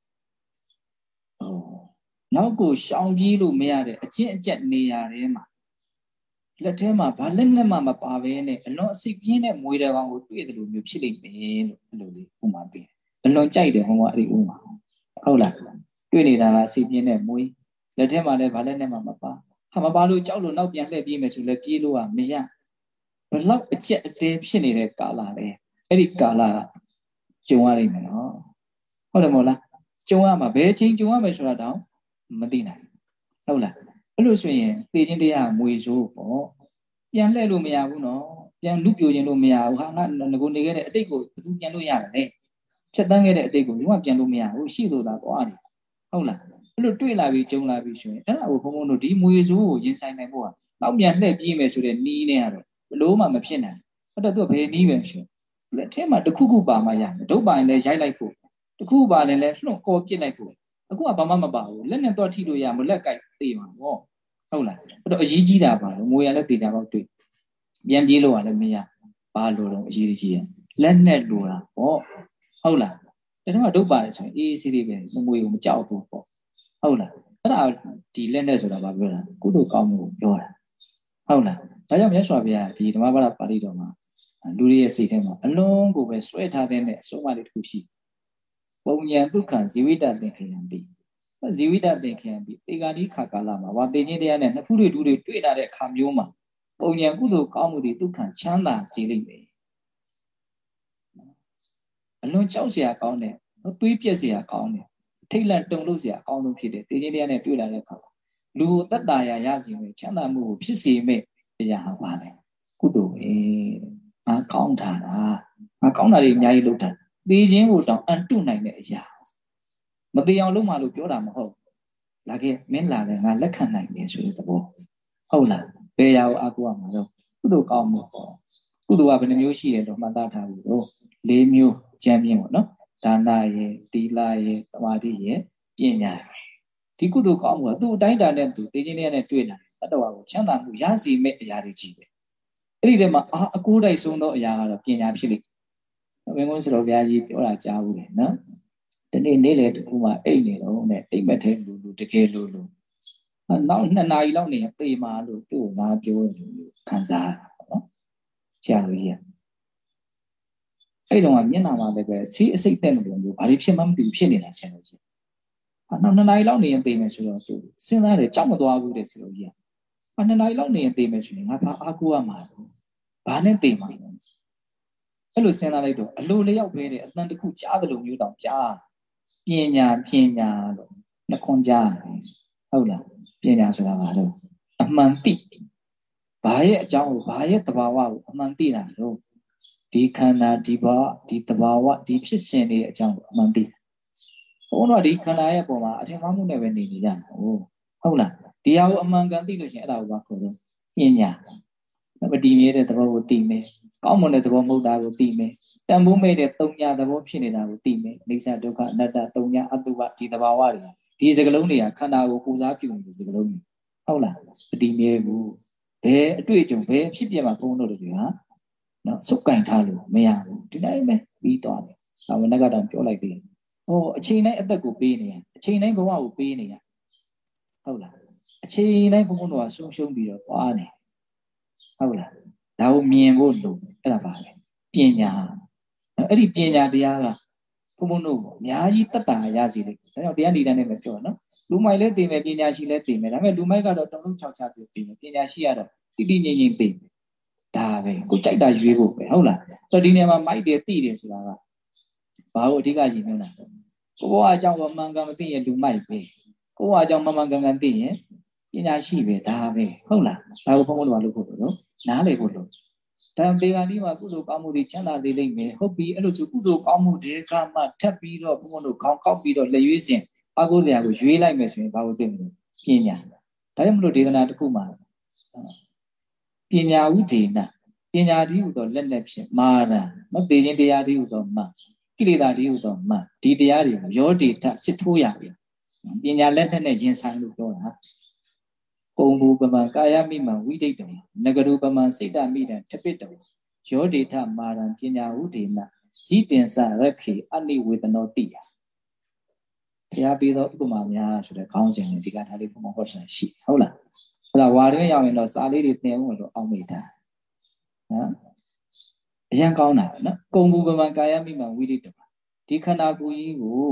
ဟောနောက်ကိုရှောင်ပြေးလို့မရတဲ့အကျင့်အကျက်နေရာထဲမှာလက်ထဲမှာဘာလက်နဲ့မှမပါဘဲနဲ့အလွန်အစိတ်ပြင်းတဲ့မွေးတဲ့ကောင်ကိုတွေ့တယ်လို့မျိုးဖြစ်လိမ့်မယ်လို့အဲ့လိုလေးဥမာပေးတယ်အလွန်ကြိုက်တယ်ဘုံကအဲ့ဒီဥမာဟုတ်လားတွေ့နေတာကအစိတ်ပြင်းတဲ့မွေးလက်ထဲမှာလည်းဘာလက်နဲ့မှမပါဟာမပါလို့ကြောက်လို့နောက်ပြန်လှည့်ပြေးမယ်ဆိုလည်းပြေးလို့ကမရ ဘလောက်အကျက်အတဲဖြစ်နေတဲ့ကာလလေအဲ့ဒီကာလကကြုံရလိမ့်မယ်နော်ဟုတ်တယ်မဟုတ်လားကြုံရမှာဘယ်ချိန်ကြုံရမယ်ဆိုတာတောင်မသိနိုင်ဟုတ်လားအဲ့လိုဆိုရင်သိချင်းတရားမွေဆိုးပေါ့ပြန်လှည့်လို့မရဘူးနော်ပြန်လူပြိုခြင်းလို့မရဘူးဟာငါငကိုနေခဲ့တဲ့အတိတ်ကိုဘယ်သူပြန်လို့ရတယ်လဲဖြတ်တန်းခဲ့တဲ့အတိတ်ကိုဘယ်မှပြန်လို့မရဘူးရှိလို့သာသွားတယ်ဟုတ်လားအဲ့လိုတွေ့လာပြီးကြုံလာပြီးဆိုရင်အဲ့ဒါကိုဘုံဘုံတို့ဒီမွေဆိုးကိုရင်ဆိုင်နိုင်ဖို့ဟာနောက်ပြန်လှည့်ပြေးမယ်ဆိုတဲ့နီးနေရတော့ ဘလို့မှမဖြစ်နိုင်အဲ့တော့သူကဘယ်နီးပဲရှင်လက်ထဲမှာတစ်ခုခုပါမှရမယ်ဒုတ်ပိုင်လည်းရိုက်လိုက်ဖို့တစ်ခုပါလည်းလည်းလှုပ်ကောပြစ်လိုက်ဖို့အခုကဘာမှမပါဘူးလက်နဲ့တော့ထိလို့ရမလက်ကိုက်သေးမှာပေါ့ဟုတ်လားအဲ့တော့အရေးကြီးတာပါလို့ငွေရလည်းတေတာပေါ့တွေ့ပြန်ပြေးလို့ရလည်းမရဘာလို့တော့အရေးကြီးရလက်နဲ့လိုတာပေါ့ဟုတ်လားဒါတော့ဒုတ်ပါတယ်ဆိုရင်အေးအေးဆေးဆေးပဲငွေကိုမကြောက်ဘူးပေါ့ဟုတ်လားအဲ့ဒါဒီလက်နဲ့ဆိုတာဘာပြောတာကုသိုလ်ကောင်းမှုကိုပြောတာဟုတ်လား ဒါကြောင့်မြတ်စွာဘုရားဒီဓမ္မပါဠပါဠိတော်မှာလူတွေရဲ့စိတ်ထဲမှာအလုံးကိုပဲဆွဲထားတဲ့အဆုံးအမလေးတစ်ခုရှိပုံညာဒုက္ခဇီဝိတသင်္ခေယံတိဇီဝိတသင်္ခေယံတိတေဂာတိခါကာလမှာဝါတေခြင်းတရားနဲ့နှစ်ဖူးတွေဒူးတွေတွေ့လာတဲ့အခါမျိုးမှာပုံညာကုသိုလ်ကောင်းမှုတွေဒုက္ခချမ်းသာစေလိမ့်မယ်အလွန်ကြောက်စရာကောင်းတယ်သွေးပြက်စရာကောင်းတယ်ထိတ်လန့်တုန်လို့စရာအကောင်းဆုံးဖြစ်တယ်တေခြင်းတရားနဲ့တွေ့လာတဲ့အခါလူကိုတတ်တာရရစီမယ်ချမ်းသာမှုကိုဖြစ်စေမယ်တ ရားဟာပါလေကုသိုလ်ပဲငါကောင်းတာလားငါကောင်းတာတွေအများကြီးလုပ်တာသေခြင်းကိုတောင်အန်တုနိုင်တဲ့အရာမသေးအောင်လုပ်မှလို့ပြောတာမဟုတ်လာခဲ့မင်းလာတယ်ငါလက်ခံနိုင်တယ်ဆိုတဲ့သဘောဟုတ်လားဘယ်ရာကိုအကူရမှာတော့ကုသိုလ်ကောင်းမှုပေါ့ကုသိုလ်ကဘယ်နှမျိုးရှိတယ်လို့မှတ်သားထားဘူးတော့၄မျိုးကျမ်းပြင်းပေါ့နော်ဒါနရဲ့သီလရဲ့သမာဓိရဲ့ပညာဒီကုသိုလ်ကောင်းမှုကသူ့အတိုင်းတာနဲ့သူသိချင်းလေးနဲ့တွေ့လာတယ် တတ္တဝါကိုချမ်းသာမှုရစီမဲ့အရာတွေကြီးပဲအဲ့ဒီထဲမှာအာအကိုးတိုက်ဆုံးသောအရာကတော့ပညာဖြစ်လိမ့်မင်းကုန်းစတော်ဘုရားကြီးပြောတာကြားဘူးလေနော်ဒီနေ့နေ့လေတခုမှအိတ်နေတော့နဲ့အိတ်မထဲလူလူတကယ်လူလူနောက်နှစ်နာရီလောက်နေသေမာလို့သူ့ကိုငါပြောတယ်လို့ခံစားရတာပေါ့နော်ကြားလို့ရအဲ့တော့မျက်နှာမှာလည်းပဲစီးအစိတ်တဲ့လို့မျိုးဘာတွေဖြစ်မှမသိဘူးဖြစ်နေတာဆင်လို့ကြီး။နောက်နှစ်နာရီလောက်နေရင်သိမယ်ဆိုတော့သူစဉ်းစားတယ်ကြောက်မသွားဘူးတဲ့ဆိုလို့ကြီး။ အနှစ်နာရီလောက်နေရင်သိမယ်ဆိုရင်ငါဘာအားကိုးရမှာလဲ။ဘာနဲ့သိမှာလဲ။အဲ့လိုစဉ်းစားလိုက်တော့အလိုလျောက်ပဲတဲ့အတန်တစ်ခုကြားသလိုမျိုးတောင်ကြားပညာပညာလို့နှခွန်ကြားဟုတ်လားပညာဆိုတာဘာလို့အမှန်သိဘာရဲ့အကြောင်းကိုဘာရဲ့သဘာဝကိုအမှန်သိတာလို့ဒီခန္ဓာဒီဘာဒီတဘာဝဒီဖြစ်စဉ်တွေအကြောင်းကိုအမှန်သိဘုန်းတော်ဒီခန္ဓာရဲ့ပုံမှာအထင်မှားမှုနဲ့ပဲနေနေကြတာဟုတ်ဟု တ်လားဒီဟာကိုအမှန်ကန်သိလို့ရှိရင်အဲ့ဒါကိုဘာခေါ်လဲပညာမတည်မြဲတဲ့သဘောကိုသိမယ်ကောင်းမွန်တဲ့သဘောမဟုတ်တာကိုသိမယ်တန်ဖိုးမဲ့တဲ့သုံးညာသဘောဖြစ်နေတာကိုသိမယ်အိဋ္ဌဒုက္ခအနတ္တသုံးညာအတုပဒီသဘာဝတွေဒီစကလုံးတွေကခန္ဓာကိုပူစားပြုနေတဲ့စကလုံးတွေဟုတ်လားမတည်မြဲဘူးဘယ်အတွေ့အကြုံဘယ်ဖြစ်ပြမှာဘုန်းတော်တွေဟာနော်စုပ်ကင်ထားလို့မရဘူးဒီတိုင်းပဲပြီးသွားတယ်သာဝနကတော့ပြောလိုက်သေးတယ်ဟောအချိန်တိုင်းအသက်ကိုပေးနေရအချိန်တိုင်းဘဝကိုပေးနေရဟုတ်လား အချိန်တိုင်းဘုန်းဘုန်းတော်ကဆုံးရှုံးပြီးတော့သွားနေဟုတ်လားဒါကိုမြင်ဖို့လိုအဲ့ဒါပါပဲပညာအဲ့ဒီပညာတရားကဘုံဘုံတို့အများကြီးတတ်တာရစီလိမ့်ဒါကြောင့်တရားဒီတန်းနဲ့ပဲပြောနော်လူမိုက်လည်းသိမယ်ပညာရှိလည်းသိမယ်ဒါပေမဲ့လူမိုက်ကတော့တုံ့လုံးချောက်ချပြသိမယ်ပညာရှိကတော့တိတိငြိမ်ငြိမ်သိမယ်ဒါပဲကိုကြိုက်တာရွေးဖို့ပဲဟုတ်လားဆိုဒီနေရာမှာမိုက်တယ်သိတယ်ဆိုတာကဘာလို့အဓိကရည်ညွှန်းတာလဲကိုဘဝအကြောင်းကိုမှန်ကန်မသိရင်လူမိုက်ပဲကိုဘဝအကြောင်းမှန်မှန်ကန်ကန်သိရင် ပညာရှိပဲဒါပဲဟုတ်လားဒါကိုဘုံဘုံတို့ကလုပ်ဖို့လို့နားလေဖို့လို့တန်တေဂာနီးမှာကုသိုလ်ကောင်းမှုတွေချမ်းသာသေးလိမ့်မယ်ဟုတ်ပြီအဲ့လိုဆိုကုသိုလ်ကောင်းမှုတွေကမှထပ်ပြီးတော့ဘုံဘုံတို့ခေါင်းကောက်ပြီးတော့လက်ရွေးစဉ်အကုသိုလ်ရာကိုရွေးလိုက်မယ်ဆိုရင်ဘာလို့တွေ့မလဲပညာဒါကြောင့်မလို့ဒေသနာတစ်ခုမှာပညာဝိဒေနပညာတည်းဟူသောလက်နဲ့ဖြင့်မာရံမသိခြင်းတရားတည်းဟူသောမကိလေသာတည်းဟူသောမဒီတရားတွေကိုရောဒေထစစ်ထိုးရပြီပညာလက်နဲ့ရင်ဆိုင်လို့ပြောတာ ကုံဘူပမကာယမိမဝိဒိတံနဂရုပမစိတ်တမိတံထပိတံယောဒေထမာရံပညာဥဒေနဇိတင်စရခေအနိဝေဒနောတိယဘုရားပေးသောဥပမာများဆိုတဲ့ခေါင်းစဉ်နဲ့ဒီကထားလေးဘုံဟောရှင်ရှိဟုတ်လားဟုတ်လားဝါရင်းရောက်ရင်တော့စာလေးတွေသင်အောင်လို့အောက်မိတာနော်အရင်ကောင်းတာနော်ကုံဘူပမကာယမိမဝိဒိတံဒီခန္ဓာကိုယ်ကြီးကို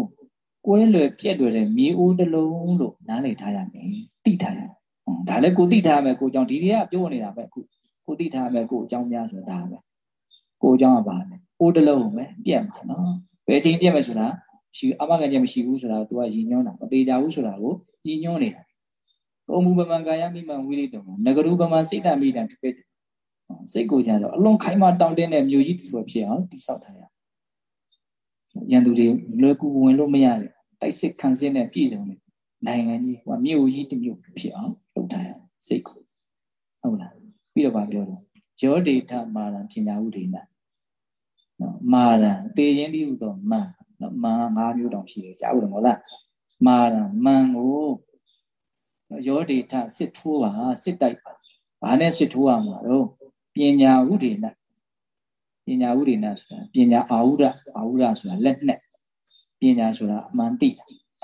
ကွဲလွယ်ပြက်လွယ်တဲ့မြေအိုးတစ်လုံးလို့နားလည်ထားရမယ်သိထားရမယ် ဒါလည်းကိုသိထားမယ်ကိုအကြောင်းဒီတွေကပြောနေတာပဲအခုကိုသိထားမယ်ကိုအကြောင်းများဆိုတာပဲကိုအကြောင်းကပါလဲအိုးတလုံးပဲပြက်မှာနော်ဘယ်ချိန်ပြက်မယ်ဆိုတာရှိအမကန်ချက်မရှိဘူးဆိုတာက तू ကရည်ညွှန်းတာမသေးကြဘူးဆိုတာကိုရည်ညွှန်းနေတာဘုံမူပမံကာယမိမံဝိရိတုံငကရုပမံစိတ်တမိတံတစ်ပိတ်စိတ်ကိုကြတော့အလုံးခိုင်မာတောင့်တင်းတဲ့မြို့ကြီးတစ်ခုဖြစ်အောင်တိဆောက်ထားရရန်သူတွေလွယ်ကူဝင်လို့မရတဲ့တိုက်စစ်ခံစစ်နဲ့ပြည်စုံတဲ့ နိုင်ငံကြီးဟိုမြို့ကြီးတစ်မြို့ဖြစ်အောင်လုပ်ထားရစိတ်ကိုဟုတ်လားပြီးတော့ဗာပြောတော့ယောဒေထမာရံပညာဥဒေနနော်မာရံတေရင်တိဟုသောမန်နော်မန်၅မျိုးတောင်ရှိတယ်ကြားဦးတယ်မဟုတ်လားမာရံမန်ကိုယောဒေထစစ်ထိုးပါစစ်တိုက်ပါဘာနဲ့စစ်ထိုးရမှာတော့ပညာဥဒေနပညာဥဒေနဆိုတာပညာအာဟုရအာဟုရဆိုတာလက်နဲ့ပညာဆိုတာအမှန်သိ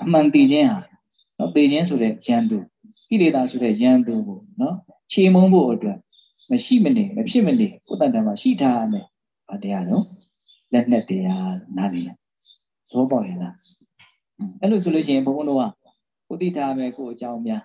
အမှန်သိခြင်းဟာ နော်သိခြင်းဆိုတဲ့ဉာဏ်သူကိလေသာဆိုတဲ့ယံသူကိုနော်ခြေမုံဖို့အတွက်မရှိမနေမဖြစ်မနေကိုယ်တန်တန်မှာရှိထားရမယ်။ဘာတရားတော့လက်နဲ့တရားနားနေသဘောပေါက်ရဲ့လား။အဲ့လိုဆိုလို့ရှိရင်ဘုန်းဘုန်းတို့ကကိုသိထားမယ်ကိုအကြောင်းများ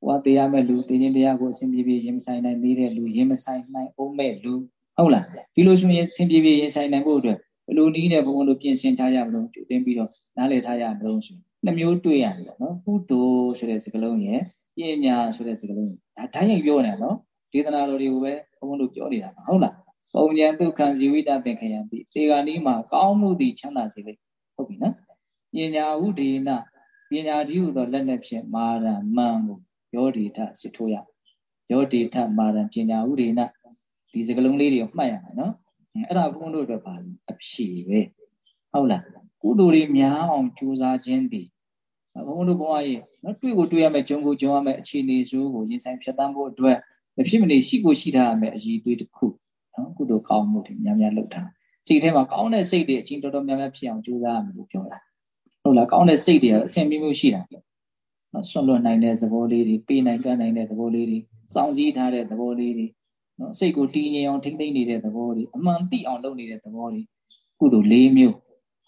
ဟိုကတရားမဲ့လူသိခြင်းတရားကိုအစဉ်ပြေပြေရင်မဆိုင်နိုင်သေးတဲ့လူရင်မဆိုင်နိုင်အောင်မဲ့လူဟုတ်လားဒီလိုဆိုရင်အစဉ်ပြေပြေရင်ဆိုင်နိုင်ဖို့အတွက်ဘယ်လိုနည်းနဲ့ဘုန်းဘုန်းတို့ပြင်ဆင်ထားရမလို့ကြိုတင်ပြီးတော့နားလည်ထားရမလို့ဆို နှမျိုးတွေ့ရတယ်နော်ကုသိုလ်ဆိုတဲ့စကားလုံးရဲ့ပညာဆိုတဲ့စကားလုံးဒါတိုင်းရင်ပြောနေနော်ဒေသနာတော်တွေကိုပဲဘုန်းဘုန်းတို့ပြောနေတာဟုတ်လားပုံဉဏ်ဒုက္ခံဇီဝိတသင်္ခယံတိတေဂာနီးမှာကောင်းမှုသည်ချမ်းသာစေလိမ့်ဟုတ်ပြီနော်ပညာဝုဒေနပညာဒီဟုသောလက်နဲ့ဖြင့်မာရံမန်ကိုယောဒေထစစ်ထိုးရယောဒေထမာရံပညာဝုဒေနဒီစကလုံးလေးတွေကိုမှတ်ရမယ်နော်အဲ့ဒါဘုန်းတို့အတွက်ပါအဖြေပဲဟုတ်လား ကုသိုလ်တွေများအောင်ကြိုးစားခြင်းတည်ဘုန်းတို့ဘဝရဲ့နော်တွေ့ကိုတွေ့ရမယ်ဂျုံကိုဂျုံရမယ်အခြေအနေဆိုးကိုရင်ဆိုင်ဖြတ်တန်းဖို့အတွက်မဖြစ်မနေရှိကိုရှိထားရမယ်အည်သွေးတစ်ခုနော်ကုသိုလ်ကောင်းမှုတွေများများလုပ်ထားစိတ်ထဲမှာကောင်းတဲ့စိတ်တွေအချင်းတော်တော်များများဖြစ်အောင်ကြိုးစားရမယ်လို့ပြောတာဟုတ်လားကောင်းတဲ့စိတ်တွေအဆင်ပြေမှုရှိတာနော်ဆွန့်လွတ်နိုင်တဲ့သဘောလေးတွေပေးနိုင်ကမ်းနိုင်တဲ့သဘောလေးတွေစောင့်စည်းထားတဲ့သဘောလေးတွေနော်စိတ်ကိုတည်ငြိမ်အောင်ထိမ့်သိမ့်နေတဲ့သဘောတွေအမှန်သိအောင်လုပ်နေတဲ့သဘောတွေကုသိုလ်၄မျိုး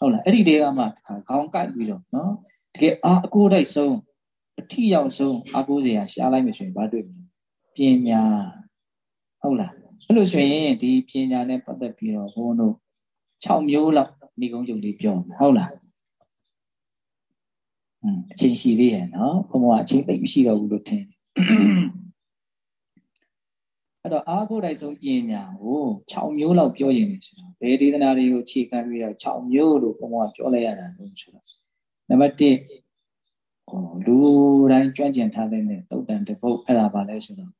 ဟုတ်လားအဲ့ဒီတဲကမှတစ်ခါခေါင်းကိုက်ပြီးတော့နော်တကယ်အာအကိုတိုက်ဆုံးအထီရောက်ဆုံးအကိုစရာရှားလိုက်မှဆိုရင်ဘာတွေ့မလဲပညာဟုတ်လားအဲ့လိုဆိုရင်ဒီပညာနဲ့ပတ်သက်ပြီးတော့ဘုန်းတို့6မျိုးလောက်ဏိကုံးချုပ်လေးပြောဟုတ်လားอืมအချိန်ရှိသေးရဲ့နော်ဘုံကအချိန်သိပ်မရှိတော့ဘူးလို့ထင် အဲ့တော့အာဟုတိုက်ဆုံးပညာကို6မျိုးလောက်ပြောရင်ဆိုတော့ဘယ်ဒေသနာတွေကိုခြေခံပြီးတော့6မျိုးလို့ဘုံကပြောလိုက်ရတာလို့ဆိုတော့နံပါတ်1ဟိုလူတိုင်းကြွန့်ကျင်ထားတဲ့တုတ်တန်တပုတ်အဲ့ဒါပါလဲဆိုတော့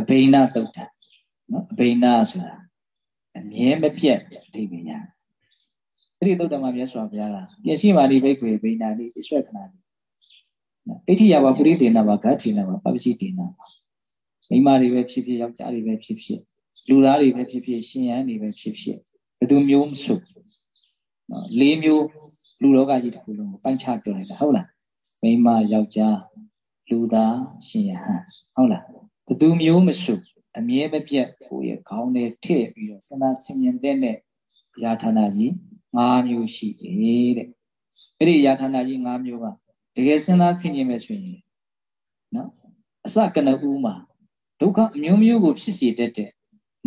အဘိနာတုတ်တန်နော်အဘိနာဆိုတာအမြဲမပြတ်အဓိပ္ပာယ်ညာအဲ့ဒီသုတ္တမမြတ်စွာဘုရားကပစ္စည်းမာတိဘိက္ခွေဘိနာတိအဆွဲခဏတိနော်ဣတိယဝပုရိတေနဝဂတ်ထေနဝပပစီတေန မိမတွေပဲဖြစ်ဖြစ်ယောက်ျားတွေပဲဖြစ်ဖြစ်လူသားတွေပဲဖြစ်ဖြစ်ရှင်ရန်တွေပဲဖြစ်ဖြစ်ဘယ်သူမျိုးမဆိုနော်လေးမျိုးလူလောကကြီးတစ်ခုလုံးကိုပိုင်းခြားပြောလိုက်တာဟုတ်လားမိမယောက်ျားလူသားရှင်ရဟန်ဟုတ်လားဘယ်သူမျိုးမဆိုအမြဲမပြတ်ကိုယ့်ရဲ့ခေါင်းထဲထည့်ပြီးတော့စနာဆင်ញင်တဲ့နဲ့ယာဌာနကြီး၅မျိုးရှိတယ်တဲ့အဲ့ဒီယာဌာနကြီး၅မျိုးကတကယ်စဉ်းစားဆင်ញင်မယ်ဆိုရင်နော်အစကနဦးမှာ ဒုက္ခအမျိုးမျိုးကိုဖြစ်စေတတ်တဲ့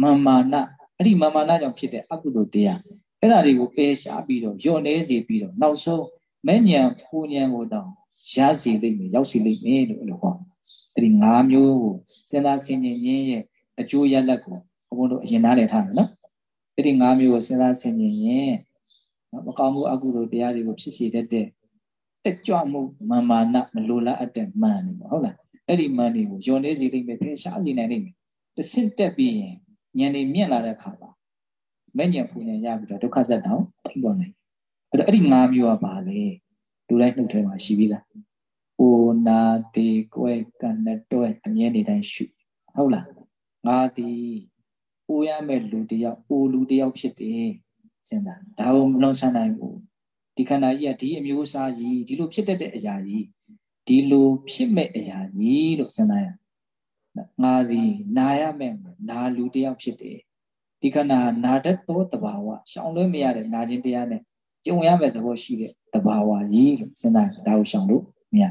မာမာနအဲ့ဒီမာမာနကြောင့်ဖြစ်တဲ့အကုသိုလ်တရားအဲ့ဒါတွေကိုပယ်ရှားပြီးတော့ညှော့နေစေပြီးတော့နောက်ဆုံးမဲ့ညံဖူညံကိုတောင်ရစေလိမ့်မယ်ရောက်စေလိမ့်မယ်လို့အဲ့လိုဟောအဲ့ဒီ၅မျိုးကိုစဉ်းစားဆင်ခြင်ခြင်းရဲ့အကျိုးရလဒ်ကိုဘုန်းဘုန်းတို့အရင်နားလည်ထားမယ်နော်အဲ့ဒီ၅မျိုးကိုစဉ်းစားဆင်ခြင်ရင်မကောင်းမှုအကုသိုလ်တရားတွေကိုဖြစ်စေတတ်တဲ့တက်ကြွမှုမာမာနမလိုလားအပ်တဲ့မှန်နေပေါ့ဟုတ်လား အဲ့ဒီမှန်တွေကိုယုံနေစေလိမ့်မယ်ဖယ်ရှားစေနိုင်လိမ့်မယ်တဆင့်တက်ပြီးရင်ဉာဏ်တွေမြင့်လာတဲ့အခါမှာမဲ့ဉာဏ်ပူဉာဏ်ရပြီးတော့ဒုက္ခဇက်တောင်ပြီးပေါ်နိုင်အဲ့တော့အဲ့ဒီ၅မျိုးကပါလေလူတိုင်းနှုတ်ထဲမှာရှိပြီးသား။အိုနာတိကွဲကံနဲ့တွဲအမြဲနေတိုင်းရှုဟုတ်လား။ငါဒီအိုရမဲ့လူတယောက်အိုလူတယောက်ဖြစ်တယ်စဉ်းစား။ဒါကိုမလုံးဆန်းနိုင်ဘူး။ဒီခန္ဓာကြီးကဒီအမျိုးအစားကြီးဒီလိုဖြစ်တတ်တဲ့အရာကြီး ဒီလိုဖြစ်မဲ့အရာကြီးလို့စဉ်းစားရ။ငါဒီနာရမဲ့နာလူတယောက်ဖြစ်တယ်။ဒီခန္ဓာနာတတ်သောတဘာဝရှောင်လွှဲမရတဲ့နာခြင်းတရားနဲ့ကြုံရမဲ့သဘောရှိတဲ့တဘာဝကြီးလို့စဉ်းစားဒါကိုရှောင်လို့မရ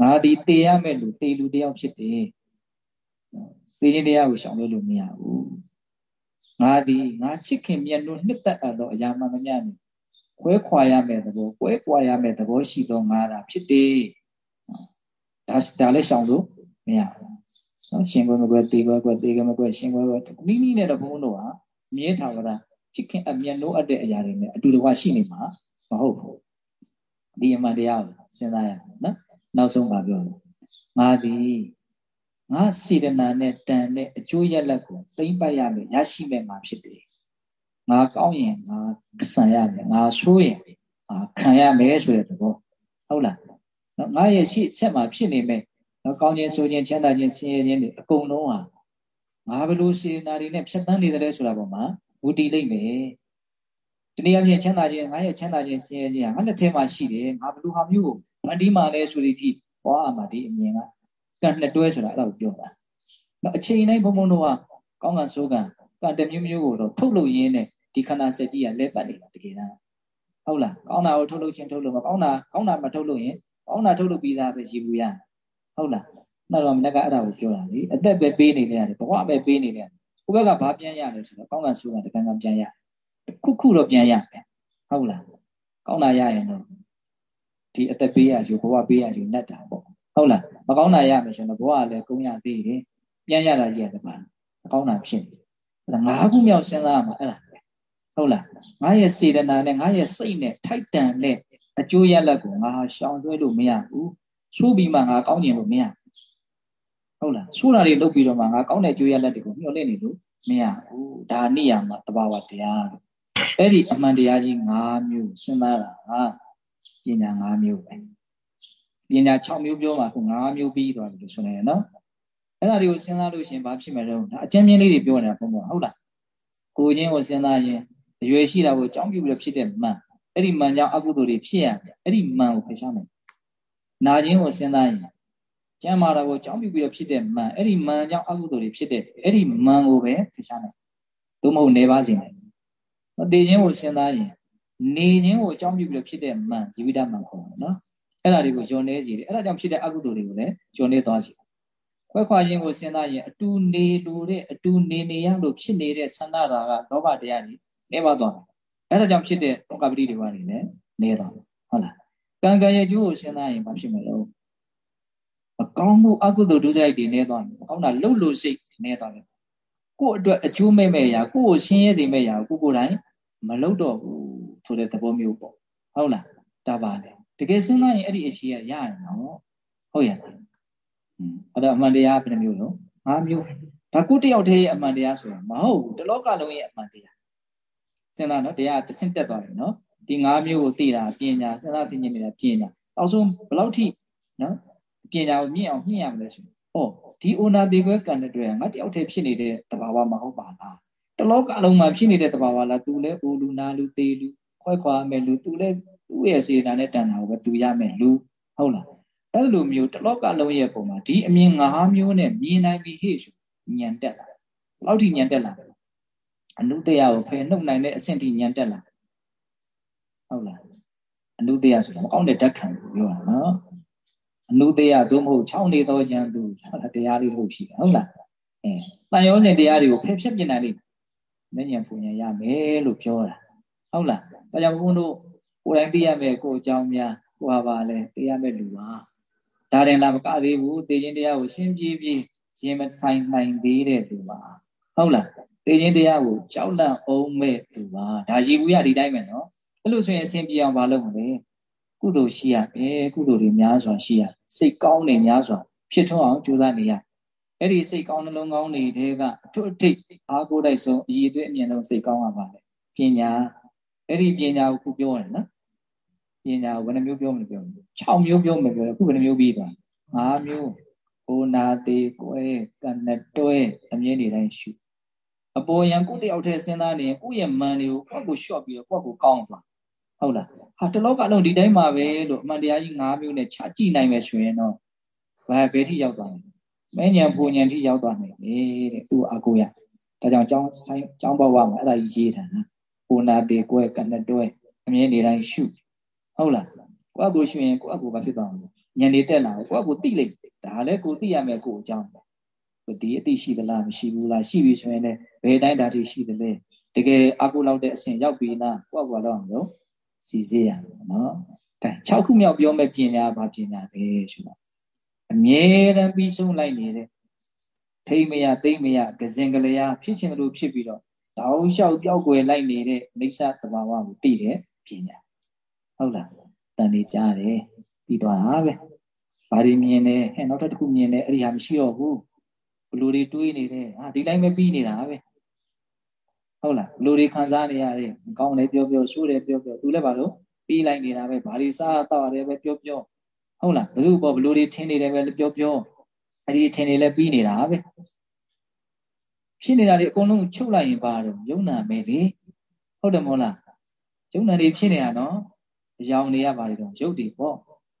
ငါဒီတေရမဲ့လူတေလူတယောက်ဖြစ်တယ်တေခြင်းတရားကိုရှောင်လို့လို့မရဘူးငါဒီငါချစ်ခင်မြတ်လို့နှစ်သက်အပ်သောအရာမှမမြနဲ့ခွဲခွာရမဲ့သဘောခွဲခွာရမဲ့သဘောရှိသောငါသာဖြစ်တယ် ဒါဒါလည်းရှောင်လို့မရဘူးနော်ရှင်ကွယ်မကွယ်တေကွယ်ကွယ်တေကမကွယ်ရှင်ကွယ်ကွယ်မိမိနဲ့တော့ဘုန်းတော်ကမြဲထားကြတာချစ်ခင်အမြတ်လို့အပ်တဲ့အရာတွေနဲ့အတူတကွရှိနေမှာမဟုတ်ဘူးဒီအမှန်တရားကိုစဉ်းစားရအောင်နော်နောက်ဆုံးပါပြောလို့ငါသည်ငါစေတနာနဲ့တန်တဲ့အကျိုးရလဒ်ကိုသိမ့်ပတ်ရမယ်ရရှိမယ်မှာဖြစ်တယ်ငါကောင်းရင်ငါဆံရမယ်ငါဆိုးရင်ငါခံရမယ်ဆိုတဲ့သဘောဟုတ်လား နော်ငါရဲ့ရှိဆက်မှာဖြစ်နေမယ်နော်ကောင်းခြင်းဆိုခြင်းချမ်းသာခြင်းဆင်းရဲခြင်းတွေအကုန်လုံးဟာငါဘယ်လိုစေတနာတွေနဲ့ဖြတ်သန်းနေတယ်ဆိုတာပေါ်မှာဝူတည်လိမ့်မယ်တနည်းအားဖြင့်ချမ်းသာခြင်းငါရဲ့ချမ်းသာခြင်းဆင်းရဲခြင်းဟာငါလက်ထဲမှာရှိတယ်ငါဘယ်လိုဟာမျိုးကိုဗန်ဒီမာလဲဆိုသည်ထိဟောအမှဒီအမြင်ကကံနှစ်တွဲဆိုတာအဲ့ဒါကိုပြောတာနော်အချိန်တိုင်းဘုံဘုံတို့ကကောင်းကံဆိုးကံကံတမျိုးမျိုးကိုတော့ထုတ်လို့ရင်းနဲ့ဒီခန္ဓာစက်ကြီးကလဲပတ်နေတာတကယ်တမ်းဟုတ်လားကောင်းတာကိုထုတ်လို့ချင်းထုတ်လို့မကောင်းတာကောင်းတာမထုတ်လို့ရင် ကောင်းတာထုတ်လို့ပြီးသားပဲရှိဘူးရဟုတ်လားနောက်တော့မနေ့ကအဲ့ဒါကိုပြောတာလေအသက်ပဲပေးနေတယ်ဘဝပဲပေးနေတယ်ကိုဘက်ကဘာပြန်ရလဲဆိုတော့ကောင်းကံဆိုးကံတကံကံပြန်ရခုခုတော့ပြန်ရမယ်ဟုတ်လားကောင်းတာရရင်တော့ဒီအသက်ပေးရယူဘဝပေးရယူနဲ့တာပေါ့ဟုတ်လားမကောင်းတာရမယ်ဆိုတော့ဘဝကလည်းကုန်းရသေးတယ်ပြန်ရတာကြီးရတယ်ပါမကောင်းတာဖြစ်နေအဲ့ဒါငါးခုမြောက်စဉ်းစားရမှာအဲ့ဒါဟုတ်လားငါရဲ့စေတနာနဲ့ငါရဲ့စိတ်နဲ့ထိုက်တန်တဲ့ အကျိုးရလဒ်ကိုငါရှောင်လွှဲလို့မရဘူးဆိုးပြီးမှငါကောင်းကျင်လို့မရဟုတ်လားဆိုးတာတွေလုပ်ပြီးတော့မှငါကောင်းတဲ့ကျိုးရလဒ်တွေကိုမျှော်လင့်နေလို့မရဘူးဒါနိယာမတဘာဝတရားအဲ့ဒီအမှန်တရားကြီး၅မျိုးစဉ်းစားတာဟာပညာ၅မျိုးပဲပညာ6မျိုးပြောမှာခု5မျိုးပြီးသွားပြီလို့ဆိုနေရနော်အဲ့ဒါတွေကိုစဉ်းစားလို့ရှင်ဘာဖြစ်မလဲတော့ဒါအကျဉ်းမြင့်လေးတွေပြောနေတာဘုံဘဟုတ်လားကိုချင်းကိုစဉ်းစားရင်အရွယ်ရှိတာကိုအကြောင်းပြုပြီးဖြစ်တဲ့မှန် အဲ့ဒီမှန်ကြောင့်အကုသိုလ်တွေဖြစ်ရတယ်အဲ့ဒီမှန်ကိုဖယ်ရှားမယ်နာခြင်းကိုစဉ်းစားရင်ကျမ်းမာတာကိုအကြောင်းပြုပြီးတော့ဖြစ်တဲ့မှန်အဲ့ဒီမှန်ကြောင့်အကုသိုလ်တွေဖြစ်တဲ့အဲ့ဒီမှန်ကိုပဲဖယ်ရှားမယ်သို့မဟုတ်နေပါစေနဲ့မသေးခြင်းကိုစဉ်းစားရင်နေခြင်းကိုအကြောင်းပြုပြီးတော့ဖြစ်တဲ့မှန်ဇီဝိတမှန်ခေါ်တယ်နော်အဲ့ဒါတွေကိုယုံနေစီတယ်အဲ့ဒါကြောင့်ဖြစ်တဲ့အကုသိုလ်တွေကိုလည်းယုံနေသွားစီခွဲခွာခြင်းကိုစဉ်းစားရင်အတူနေလို့တဲ့အတူနေနေရလို့ဖြစ်နေတဲ့ဆန္ဒတာကလောဘတရားတွေနေပါသွားတယ် အဲ့ဒါကြောင့်ဖြစ်တဲ့ဒုက္ခပတိတွေကနေလည်းနေသွားတယ်ဟုတ်လားကံကံရဲ့ကျိုးကိုစဉ်းစားရင်ဘာဖြစ်မလဲအကောင်းမှုအကုသိုလ်ဒုစရိုက်တွေနေသွားတယ်။ကောင်းတာလှုပ်လို့စိတ်နေသွားတယ်။ကို့အတွက်အကျိုးမဲ့မဲ့ရာကို့ကိုရှင်းရဲစေမဲ့ရာကိုကိုယ်တိုင်မလှုပ်တော့ဘူးဆိုတဲ့သဘောမျိုးပေါ့။ဟုတ်လား။ဒါပါလေ။တကယ်စဉ်းစားရင်အဲ့ဒီအရှိရရရင်တော့ဟုတ်ရဲ့လား။อืมအဲ့တော့အမှန်တရားဘယ်နှမျိုးလဲ။၅မျိုး။ဒါကိုတယောက်တည်းရဲ့အမှန်တရားဆိုတာမဟုတ်ဘူး။တလောကလုံးရဲ့အမှန်တရား။ စဉ်းစားနော်တရားတဆင့်တက်သွားပြီနော်။ဒီ၅မျိုးကိုသိတာပညာစဉ်းစားသိဉာဏ်နေတာပညာ။အောက်ဆုံးဘယ်လောက်ထိနော်ပညာကိုမြင့်အောင်မြင့်ရမလဲဆိုဟောဒီအိုနာသေးခွဲကံတဲ့တွေ့ငါတယောက်တည်းဖြစ်နေတဲ့တဘာဝမဟုတ်ပါလားတလောကအလုံးမှာဖြစ်နေတဲ့တဘာဝလားသူလဲအိုလူနာလူသေးလူခွဲခွာမယ်လူသူလဲသူ့ရဲ့စေတနာနဲ့တန်တာကိုပဲသူရမယ်လူဟုတ်လားအဲ့လိုမျိုးတလောကလုံးရဲ့ပုံမှာဒီအမြင်ငါးမျိုးနဲ့မြင်နိုင်ပြီဟေ့ဆိုညံတက်လာဘယ်လောက်ထိညံတက်လာ အနုတရားကိုဖယ်နှုတ်နိုင်တဲ့အဆင့်ထိညံတက်လာဟုတ်လားအနုတရားဆိုတာမကောင်းတဲ့ဓာတ်ခံကိုပြောတာနော်အနုတရားသို့မဟုတ်ချောင်းနေသောယံသူတရားလေးတို့ရှိတယ်ဟုတ်လားအဲတန်ရောစဉ်တရားတွေကိုဖယ်ဖြတ်ပြနိုင်လိမ့်မယ်ဉာဏ်ပူဉာဏ်ရမယ်လို့ပြောတာဟုတ်လားဒါကြောင့်ဘုန်းတို့ကိုယ်တိုင်သိရမယ်ကိုအကြောင်းများကိုဟာပါလဲသိရမယ်လူပါဒါရင်လာမကသေးဘူးသိခြင်းတရားကိုရှင်းပြေးပြေးရင်မဆိုင်နိုင်သေးတဲ့လူပါဟုတ်လား သိခြင်းတရားကိုကြောက်လန့်အောင်မဲ့လူပါဒါရှိဘူးရဒီတိုင်းပဲနော်အဲ့လိုဆိုရင်အစဉ်ပြေအောင်မလုပ်မလဲကုသိုလ်ရှိရမယ်ကုသိုလ်တွေများစွာရှိရစိတ်ကောင်းနေများစွာဖြစ်ထွန်းအောင်ကြိုးစားနေရအဲ့ဒီစိတ်ကောင်းနှလုံးကောင်းတွေတဲကအထွတ်အထိပ်အားကိုးတိုက်ဆုံးအည်အသွေးအမြင်ဆုံးစိတ်ကောင်းရပါလေပညာအဲ့ဒီပညာကိုခုပြောရတယ်နော်ပညာကိုဘယ်နှမျိုးပြောမလဲပြော6မျိုးပြောမယ်ပြောတယ်ခုဘယ်နှမျိုးပြီးသွား5မျိုးဟိုနာသေးကွဲကနတွဲအမြင်တွေတိုင်းရှု အပေါ်ယံကိုတယောက်တည်းစဉ်းစားနေရင်ကိုယ့်ရဲ့မန်တွေကိုကိုယ့်ကိုရှော့ပြီးတော့ကိုယ့်ကိုကောင်းသွားဟုတ်လားဟာတလောကလုံးဒီတိုင်းမှာပဲလို့အမှန်တရားကြီး၅မျိုးနဲ့ခြားကြည့်နိုင်မယ်ဆိုရင်တော့ဘာဘယ်ထိရောက်သွားလဲမဲညံပူညံထိရောက်သွားနိုင်လေတဲ့သူ့အကူရဒါကြောင့်ကျောင်းဆိုင်ကျောင်းဘဝမှာအဲ့ဒါကြီးရေးထားတာပူနာတေကွဲကနတွဲအမြင်နေတိုင်းရှုဟုတ်လားကိုယ့်အကူရှုရင်ကိုယ့်အကူဘာဖြစ်သွားမလဲညံနေတက်လာကိုယ့်အကူသိလိုက်ဒါလည်းကိုသိရမယ်ကိုအကြောင်း ဒီအသိရှိသလားမရှိဘူးလားရှိပြီဆိုရင်လည်းဘယ်တိုင်းဒါထိရှိသလဲတကယ်အကူလောက်တဲ့အဆင့်ရောက်ပြီလားကိုယ့်အကူလောက်အောင်လို့စီစေးရမယ်နော်။ဒါ6ခုမြောက်ပြောမဲ့ပညာဘာပညာလဲဆိုတော့အမြဲတမ်းပြီးဆုံးလိုက်နေတဲ့ထိမရသိမရကစင်ကလေးရဖြစ်ချင်လို့ဖြစ်ပြီးတော့တောင်းလျှောက်ပြောက်ွယ်လိုက်နေတဲ့အိဋ္ဌသဘာဝကိုသိတဲ့ပညာဟုတ်လားတန်နေကြားတယ်ပြီးသွားတာပဲဘာတွေမြင်လဲဟဲ့နောက်တစ်ခုမြင်လဲအဲ့ဒီဟာမရှိတော့ဘူး ဘလူတွေတွေးနေတယ်ဟာဒီတိုင်းပဲပြီးနေတာပဲဟုတ်လားလူတွေခံစားနေရတယ်ကောင်းတယ်ပြောပြောဆိုးတယ်ပြောပြောသူလည်းပါလို့ပြီးလိုက်နေတာပဲဘာတွေစားတော့ရတယ်ပဲပြောပြောဟုတ်လားဘယ်သူပေါ့ဘလူတွေထင်းနေတယ်ပဲပြောပြောအဲ့ဒီထင်းနေလဲပြီးနေတာပဲဖြစ်နေတာတွေအကုန်လုံးချုပ်လိုက်ရင်ပါတော့ယုံနာမယ်လေဟုတ်တယ်မဟုတ်လားယုံနာတွေဖြစ်နေတာနော်အယောင်တွေကပါတော့ရုပ်တွေပေါ့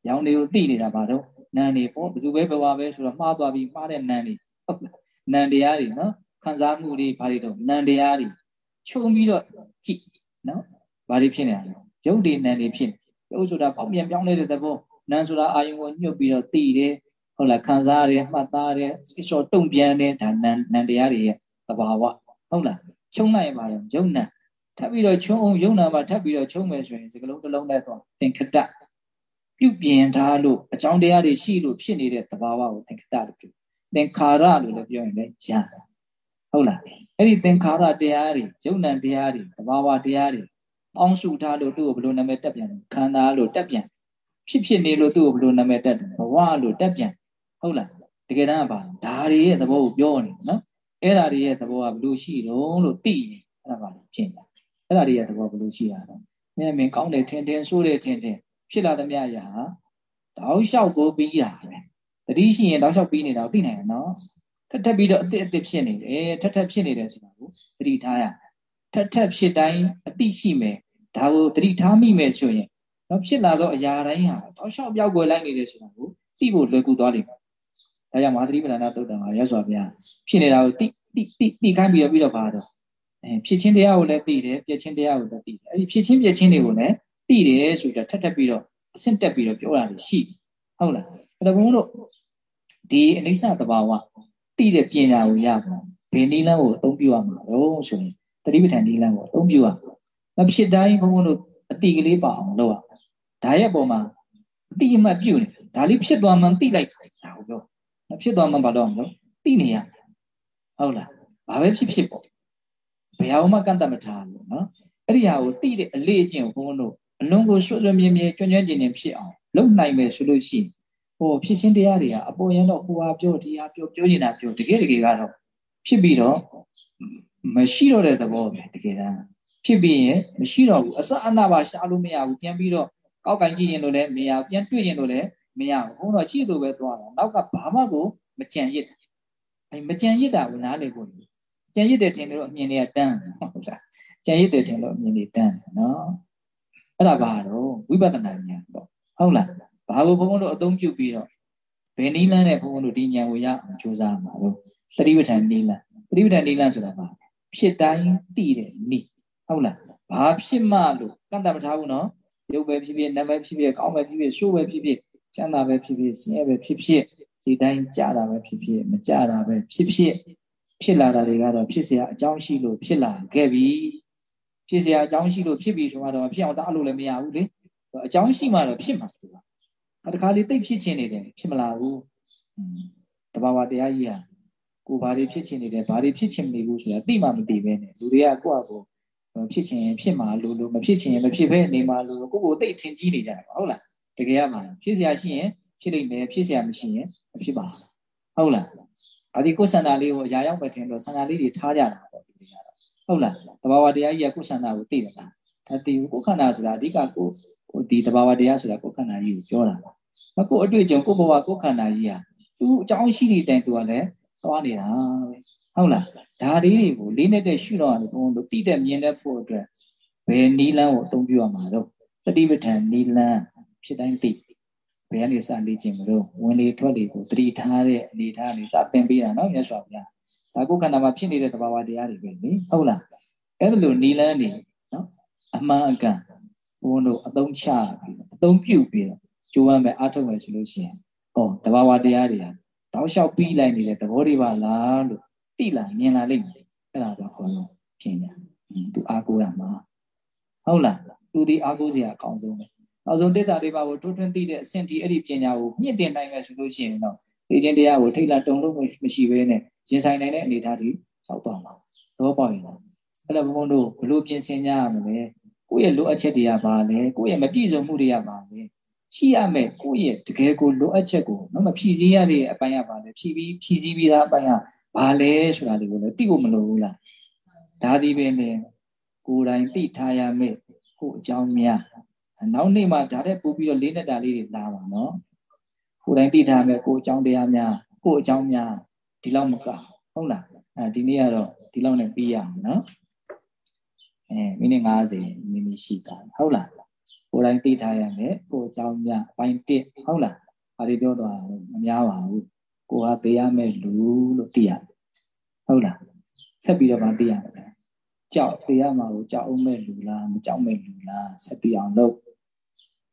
ရောင်တွေကိုသိနေတာပါတော့နံတွေပေါ့ဘယ်သူပဲဘဝပဲဆိုတော့မှားသွားပြီးမှားတဲ့နံတွေ နံတရားတွေနော်ခံစားမှုတွေဘာတွေတော့နံတရားတွေခြုံပြီးတော့ကြည့်နော်ဘာတွေဖြစ်နေတာလဲရုပ်တွေနံတွေဖြစ်ရုပ်ဆိုတာပေါက်ပြန်ပြောင်းနေတဲ့သဘောနံဆိုတာအာယုံကိုညှုပ်ပြီးတော့သိတယ်ဟုတ်လားခံစားရတယ်မှတ်သားရတယ်စိတ်လျှော်တုံ့ပြန်တယ်ဒါနံနံတရားတွေရဲ့သဘာဝဟုတ်လားချုံလိုက်ပါတော့ယုံနံထပ်ပြီးတော့ချုံအောင်ယုံနာမှာထပ်ပြီးတော့ချုံမယ်ဆိုရင်စကလုံးတစ်လုံးနဲ့တော့သင်္ခတပြုပြင်ထားလို့အကြောင်းတရားတွေရှိလို့ဖြစ်နေတဲ့သဘာဝကိုသင်္ခတလို့ပြော သင်္ခါရလို့လည်းပြောရင်လည်းရဟုတ်လားအဲ့ဒီသင်္ခါရတရားတွေယုံ nant တရားတွေသဘာဝတရားတွေပေါင်းစုထားလို့သူ့ကိုဘယ်လိုနာမည်တက်ပြန်ခန္ဓာလို့တက်ပြန်ဖြစ်ဖြစ်နေလို့သူ့ကိုဘယ်လိုနာမည်တက်တယ်ဘဝလို့တက်ပြန်ဟုတ်လားတကယ်တမ်းကပါဒါတွေရဲ့သဘောကိုပြောနေနော်အဲ့ဒါတွေရဲ့သဘောကဘယ်လိုရှိတုံးလို့သိရင်အဲ့ဒါပါလေဖြစ်တာအဲ့ဒါတွေရဲ့သဘောဘယ်လိုရှိရတော့မင်းမင်းကောင်းတယ်ထင်ထင်ဆိုးတယ်ထင်ထင်ဖြစ်လာသမျှရာတောက်လျှောက်ကိုပြီးတာပဲ တတိရှိရင်တောက်လျှောက်ပြီးနေတာကိုသိနိုင်ရနော်ထက်ထက်ပြီးတော့အစ်အစ်ဖြစ်နေတယ်ထက်ထက်ဖြစ်နေတယ်ဆိုတာကိုတတိထားရထက်ထက်ဖြစ်တိုင်းအတိရှိမယ်ဒါကိုတတိထားမိမယ်ဆိုရင်တော့ဖြစ်လာသောအရာတိုင်းဟာတောက်လျှောက်ပြောက်ွယ်လိုက်နေတယ်ဆိုတာကိုသိဖို့လွယ်ကူသွားလိမ့်မယ်ဒါကြောင့်မဟာသတိပဋ္ဌာန်သုတ်တံမှာရသော်ဗျာဖြစ်နေတာကိုတိတိတိတိခိုင်းပြီးတော့ပြီးတော့ပါတော့အဲဖြစ်ချင်းတရားကိုလည်းသိတယ်ပြည့်ချင်းတရားကိုလည်းသိတယ်အဲဒီဖြစ်ချင်းပြည့်ချင်းတွေကိုလည်းသိတယ်ဆိုတော့ထပ်ထပ်ပြီးတော့အဆင့်တက်ပြီးတော့ပြောတာရှိဟုတ်လားအဲ့တော့ဘုန်းတို့ ဒီအနိစ္စသဘာဝသိတဲ့ပညာကိုရပါဘယ်နည်းလမ်းကိုအသုံးပြုရမှာလို့ဆိုရင်သတိပဋ္ဌာန်နည်းလမ်းကိုအသုံးပြုရမဖြစ်တိုင်းဘုန်းဘုန်းတို့အတိကလေးပါအောင်လုပ်ရဒါရဲ့အပေါ်မှာအတိအမှတ်ပြုနေဒါလေးဖြစ်သွားမှန်သိလိုက်တာကိုပြောမဖြစ်သွားမှန်ဘာလို့အောင်လို့သိနေရဟုတ်လားဘာပဲဖြစ်ဖြစ်ပေါ့ဘယ်ဟာမှကန့်တတ်မထားဘူးနော်အဲ့ဒီဟာကိုသိတဲ့အလေးအကျင့်ကိုဘုန်းဘုန်းတို့အလုံးကိုဆွတ်လွတ်မြဲမြဲကျွမ်းကျွမ်းကျင်ကျင်ဖြစ်အောင်လုပ်နိုင်မယ်ဆိုလို့ရှိရင် ဟိုဖြစ်ချင်းတရားတွေကအပေါ်ရင်တော့ဟိုဟာပြောဒီဟာပြောပြောနေတာပြောတကယ်တကယ်ကတော့ဖြစ်ပြီးတော့မရှိတော့တဲ့သဘောပဲတကယ်တမ်းဖြစ်ပြီးရင်မရှိတော့ဘူးအစအနပါရှာလို့မရဘူးပြန်ပြီးတော့ကောက်ကင်ကြည့်ရင်လို့လည်းမရဘူးပြန်တွေ့ရင်လို့လည်းမရဘူးဘုန်းတော်ရှိသူပဲသွားတာနောက်ကဘာမှကိုမကြံရစ်အဲမကြံရစ်တာကိုနားလေဖို့ကြံရစ်တယ်ထင်လို့အမြင်တွေကတန်းဟုတ်လားကြံရစ်တယ်ထင်လို့အမြင်တွေတန်းနော်အဲ့ဒါဘာတော့ဝိပဿနာဉာဏ်ပေါ့ဟုတ်လား ဘာလို့ဘုန်းဘုန်းတို့အသုံးပြုပြီးတော့ဘယ်နည်းလမ်းနဲ့ဘုန်းဘုန်းတို့ဒီဉာဏ်ကိုရအောင်ကြိုးစားမှာလို့တတိပဋ္ဌာန်နည်းလမ်းတတိပဋ္ဌာန်နည်းလမ်းဆိုတာကဖြစ်တိုင်းသိတဲ့နည်းဟုတ်လားဘာဖြစ်မှလို့ကန့်တမထားဘူးနော်ရုပ်ပဲဖြစ်ဖြစ်နာမ်ပဲဖြစ်ဖြစ်ကောင်းပဲဖြစ်ဖြစ်ဆိုးပဲဖြစ်ဖြစ်ချမ်းသာပဲဖြစ်ဖြစ်ဆင်းရဲပဲဖြစ်ဖြစ်ဒီတိုင်းကြတာပဲဖြစ်ဖြစ်မကြတာပဲဖြစ်ဖြစ်ဖြစ်လာတာတွေကတော့ဖြစ်เสียအကြောင်းရှိလို့ဖြစ်လာခဲ့ပြီဖြစ်เสียအကြောင်းရှိလို့ဖြစ်ပြီဆိုတော့ဖြစ်အောင်တားလို့လည်းမရဘူးလေအကြောင်းရှိမှတော့ဖြစ်မှာသူ အတခါလေးတိတ်ဖြစ်ချင်နေတယ်ဖြစ်မလာဘူးတဘာဝတရားကြီးဟာကိုဘာတွေဖြစ်ချင်နေတယ်ဘာတွေဖြစ်ချင်နေဘူးဆိုတာသိမှမသိပဲနဲ့လူတွေကကိုယ့်အကိုဖြစ်ချင်ရင်ဖြစ်မှာလို့လို့မဖြစ်ချင်ရင်မဖြစ်ပဲနေမှာလို့ကိုယ့်ကိုယ်တိတ်ထင်ကြီးနေကြတာပါဟုတ်လားတကယ်ရမှာဖြစ်စရာရှိရင်ဖြစ်လိမ့်မယ်ဖြစ်စရာမရှိရင်မဖြစ်ပါဘူးဟုတ်လားအာဒီကိုယ်ဆန္ဒလေးကိုအရာရောက်ပဲထင်လို့ဆန္ဒလေးတွေထားကြတာပေါ့ဒီလိုရတာဟုတ်လားတဘာဝတရားကြီးကကိုယ်ဆန္ဒကိုသိတယ်လားဒါသိဘူးကိုယ်ခန္ဓာဆိုတာအဓိကကိုယ် ကိုဒီတဘာဝတရားဆိုတာကိုယ်ခန္ဓာကြီးကိုပြောတာပါမကိုအတွေ့အကြုံကိုဘဝကိုယ်ခန္ဓာကြီးဟာသူ့အကြောင်းရှိတဲ့တိုင်သူကလည်းသွားနေတာပဲဟုတ်လားဒါလေးတွေကိုလေးနဲ့ရှုတော့တယ်ဘုန်းတို့တိတဲ့မြင်တဲ့ဖို့အတွက်ဘယ်နီးလန်းကိုအသုံးပြုရမှာတော့တတိပဋ္ဌာန်နီးလန်းဖြစ်တိုင်းသိဘယ်ကနေစလေ့ကျင့်မလို့ဝင်လေထွက်လေကိုတတိထားတဲ့အနေထားနေစသင်ပေးတာနော်မြတ်စွာဘုရားဒါကိုယ်ခန္ဓာမှာဖြစ်နေတဲ့သဘာဝတရားတွေပဲလေဟုတ်လားအဲ့ဒါလိုနီလန်းနေနော်အမှန်အကန် ဘုန်းတို့အသုံးချပြီးအသုံးပြုပြီးတော့ကြိုးပမ်းမယ်အားထုတ်မယ်ဆိုလို့ရှိရင်ဩသဘာဝတရားတွေဟာတောက်လျှောက်ပြီးလိုက်နေတဲ့သဘောတွေပါလားလို့သိလာမြင်လာလိမ့်မယ်အဲ့ဒါတော့ခေါ်လို့ပြင်ညာသူအားကိုးရမှာဟုတ်လားသူဒီအားကိုးစရာအကောင်းဆုံးပဲနောက်ဆုံးတိစ္ဆာလေးပါကိုထိုးထွင်းသိတဲ့အဆင့်ဒီအဲ့ဒီပညာကိုမြင့်တင်နိုင်မယ်ဆိုလို့ရှိရင်တော့ဒီချင်းတရားကိုထိတ်လာတုံလို့မရှိဘဲနဲ့ရင်ဆိုင်နိုင်တဲ့အနေအထားတွေဆောက်သွားမှာသဘောပေါက်ရင်လားအဲ့တော့ဘုန်းတို့ဘလို့ပြင်ဆင်ကြရမလဲ ကိုယ့်ရဲ့လိုအပ်ချက်တွေကဘာလဲကိုယ့်ရဲ့မပြည့်စုံမှုတွေကဘာလဲရှိရမယ်ကိုယ့်ရဲ့တကယ်ကိုလိုအပ်ချက်ကိုနော်မဖြည့်ဆည်းရတဲ့အပိုင်းကဘာလဲဖြည့်ပြီးဖြည့်ဆည်းပြီးသားအပိုင်းကဘာလဲဆိုတာလေးကိုလည်းသိဖို့မလိုဘူးလားဒါဒီပဲနဲ့ကိုယ်တိုင်သိထားရမယ်ကိုအကြောင်းများနောက်နေ့မှဒါတဲ့ပို့ပြီးတော့လေးနဲ့တာလေးတွေလာပါနော်ကိုယ်တိုင်သိထားမယ်ကိုအကြောင်းတရားများကိုအကြောင်းများဒီလောက်မကဟုတ်လားအဲဒီနေ့ကတော့ဒီလောက်နဲ့ပြီးရအောင်နော် အဲမိနစ်90မိနစ်ရှိတာဟုတ်လားကိုယ်တိုင်သိထားရမယ်ကိုအကြောင်းများပိုင်း1ဟုတ်လားဘာတွေပြောသွားတာလဲမများပါဘူးကိုဟာသိရမယ်လူလို့သိရတယ်ဟုတ်လားဆက်ပြီးတော့မသိရမယ်ကြောက်သိရမှာကိုကြောက်အောင်မဲ့လူလားမကြောက်မဲ့လူလားဆက်ပြီးအောင်လုပ်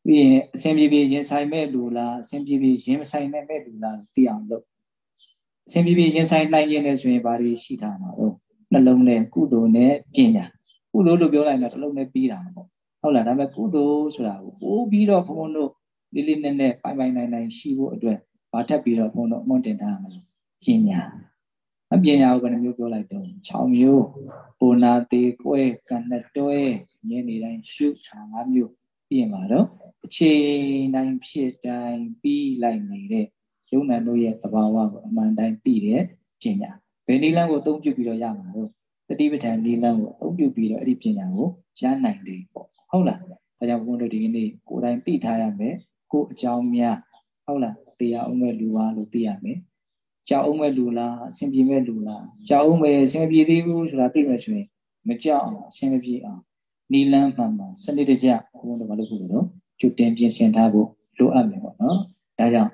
ပြီးရင်အစဉ်ပြေပြေရင်ဆိုင်မဲ့လူလားအစဉ်ပြေပြေရင်မဆိုင်မဲ့မဲ့လူလားသိအောင်လုပ်အစဉ်ပြေပြေရင်ဆိုင်နိုင်ခြင်းနဲ့ဆိုရင်ဘာတွေရှိတာမှာတော့နှလုံးနဲ့ကုသိုလ်နဲ့ပညာ ကုသိုလ်လို့ပြောလိုက်တော့တစ်လုံးနဲ့ပြီးတာပေါ့ဟုတ်လားဒါပေမဲ့ကုသိုလ်ဆိုတာကိုပို့ပြီးတော့ဘုန်းတို့လေးလေးနက်နက်ပိုင်ပိုင်နိုင်နိုင်ရှိဖို့အတွက်ဘာထပ်ပြီးတော့ဘုန်းတို့အမွန်တင်ထားရမလဲပညာအပညာကိုဘယ်နှမျိုးပြောလိုက်တော့6မျိုးပုံနာသေးကွဲကဏ္ဍတွဲညနေတိုင်းရှု5မျိုးပြင်ပါတော့အချိန်တိုင်းဖြစ်တိုင်းပြီးလိုက်နေတဲ့ယုံနာတို့ရဲ့သဘာဝကိုအမှန်တိုင်းသိတဲ့ပညာဘယ်နည်းလမ်းကိုအသုံးပြုပြီးတော့ရမှာလို့ တတိပဋ္ဌာန်နည်းလမ်းကိုအသုံးပြုပြီးတော့အဲ့ဒီပညာကိုရနိုင်တယ်ပေါ့ဟုတ်လားဒါကြောင့်ဘုန်းတို့ဒီကနေ့ကိုယ်တိုင်သိထားရမယ်ကိုယ်အကြောင်းများဟုတ်လားသိရအောင်မဲ့လူပါလို့သိရမယ်ကြောက်အောင်မဲ့လူလားအဆင်ပြေမဲ့လူလားကြောက်အောင်မဲ့အဆင်ပြေသေးဘူးဆိုတာသိမယ်ဆိုရင်မကြောက်အောင်အဆင်မပြေအောင်နီလန်းမှန်မှန်စနစ်တကျဘုန်းတော်ဘာလို့ပြောလို့ကျွတ်တင်ပြင်ဆင်ထားဖို့လိုအပ်မယ်ပေါ့နော်ဒါကြောင့်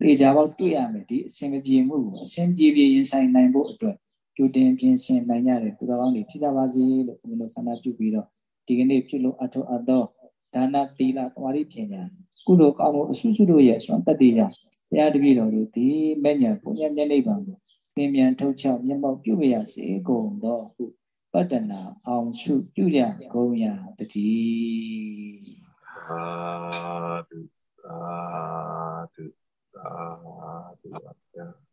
တေချာပေါက်တွေ့ရမယ်ဒီအဆင်မပြေမှုကိုအဆင်ပြေပြေရင်ဆိုင်နိုင်ဖို့အတွက် ကျွတ်တင်ပြင်ဆင်နိုင်ကြတဲ့သူတော်ကောင်းတွေဖြစ်ကြပါစေလို့ဘုန်းတော်ဆန္ဒပြုပြီးတော့ဒီကနေ့ပြုလို့အထောက်အသောဒါနသီလသမာဓိပညာကုသိုလ်ကောင်းမှုအဆုစုတို့ရဲ့ဆွမ်းတတ္တိကြောင့်ဘုရားတပည့်တော်တို့ဒီမဲ့ညာဘုရားမျက်နှိပ်ပါကိုသင်မြန်ထုတ်ချမျက်မှောက်ပြုရစေကုန်သောဟုပတ္တနာအောင်စုပြုကြကုန်ရာတည်းသာဓုသာဓုသာ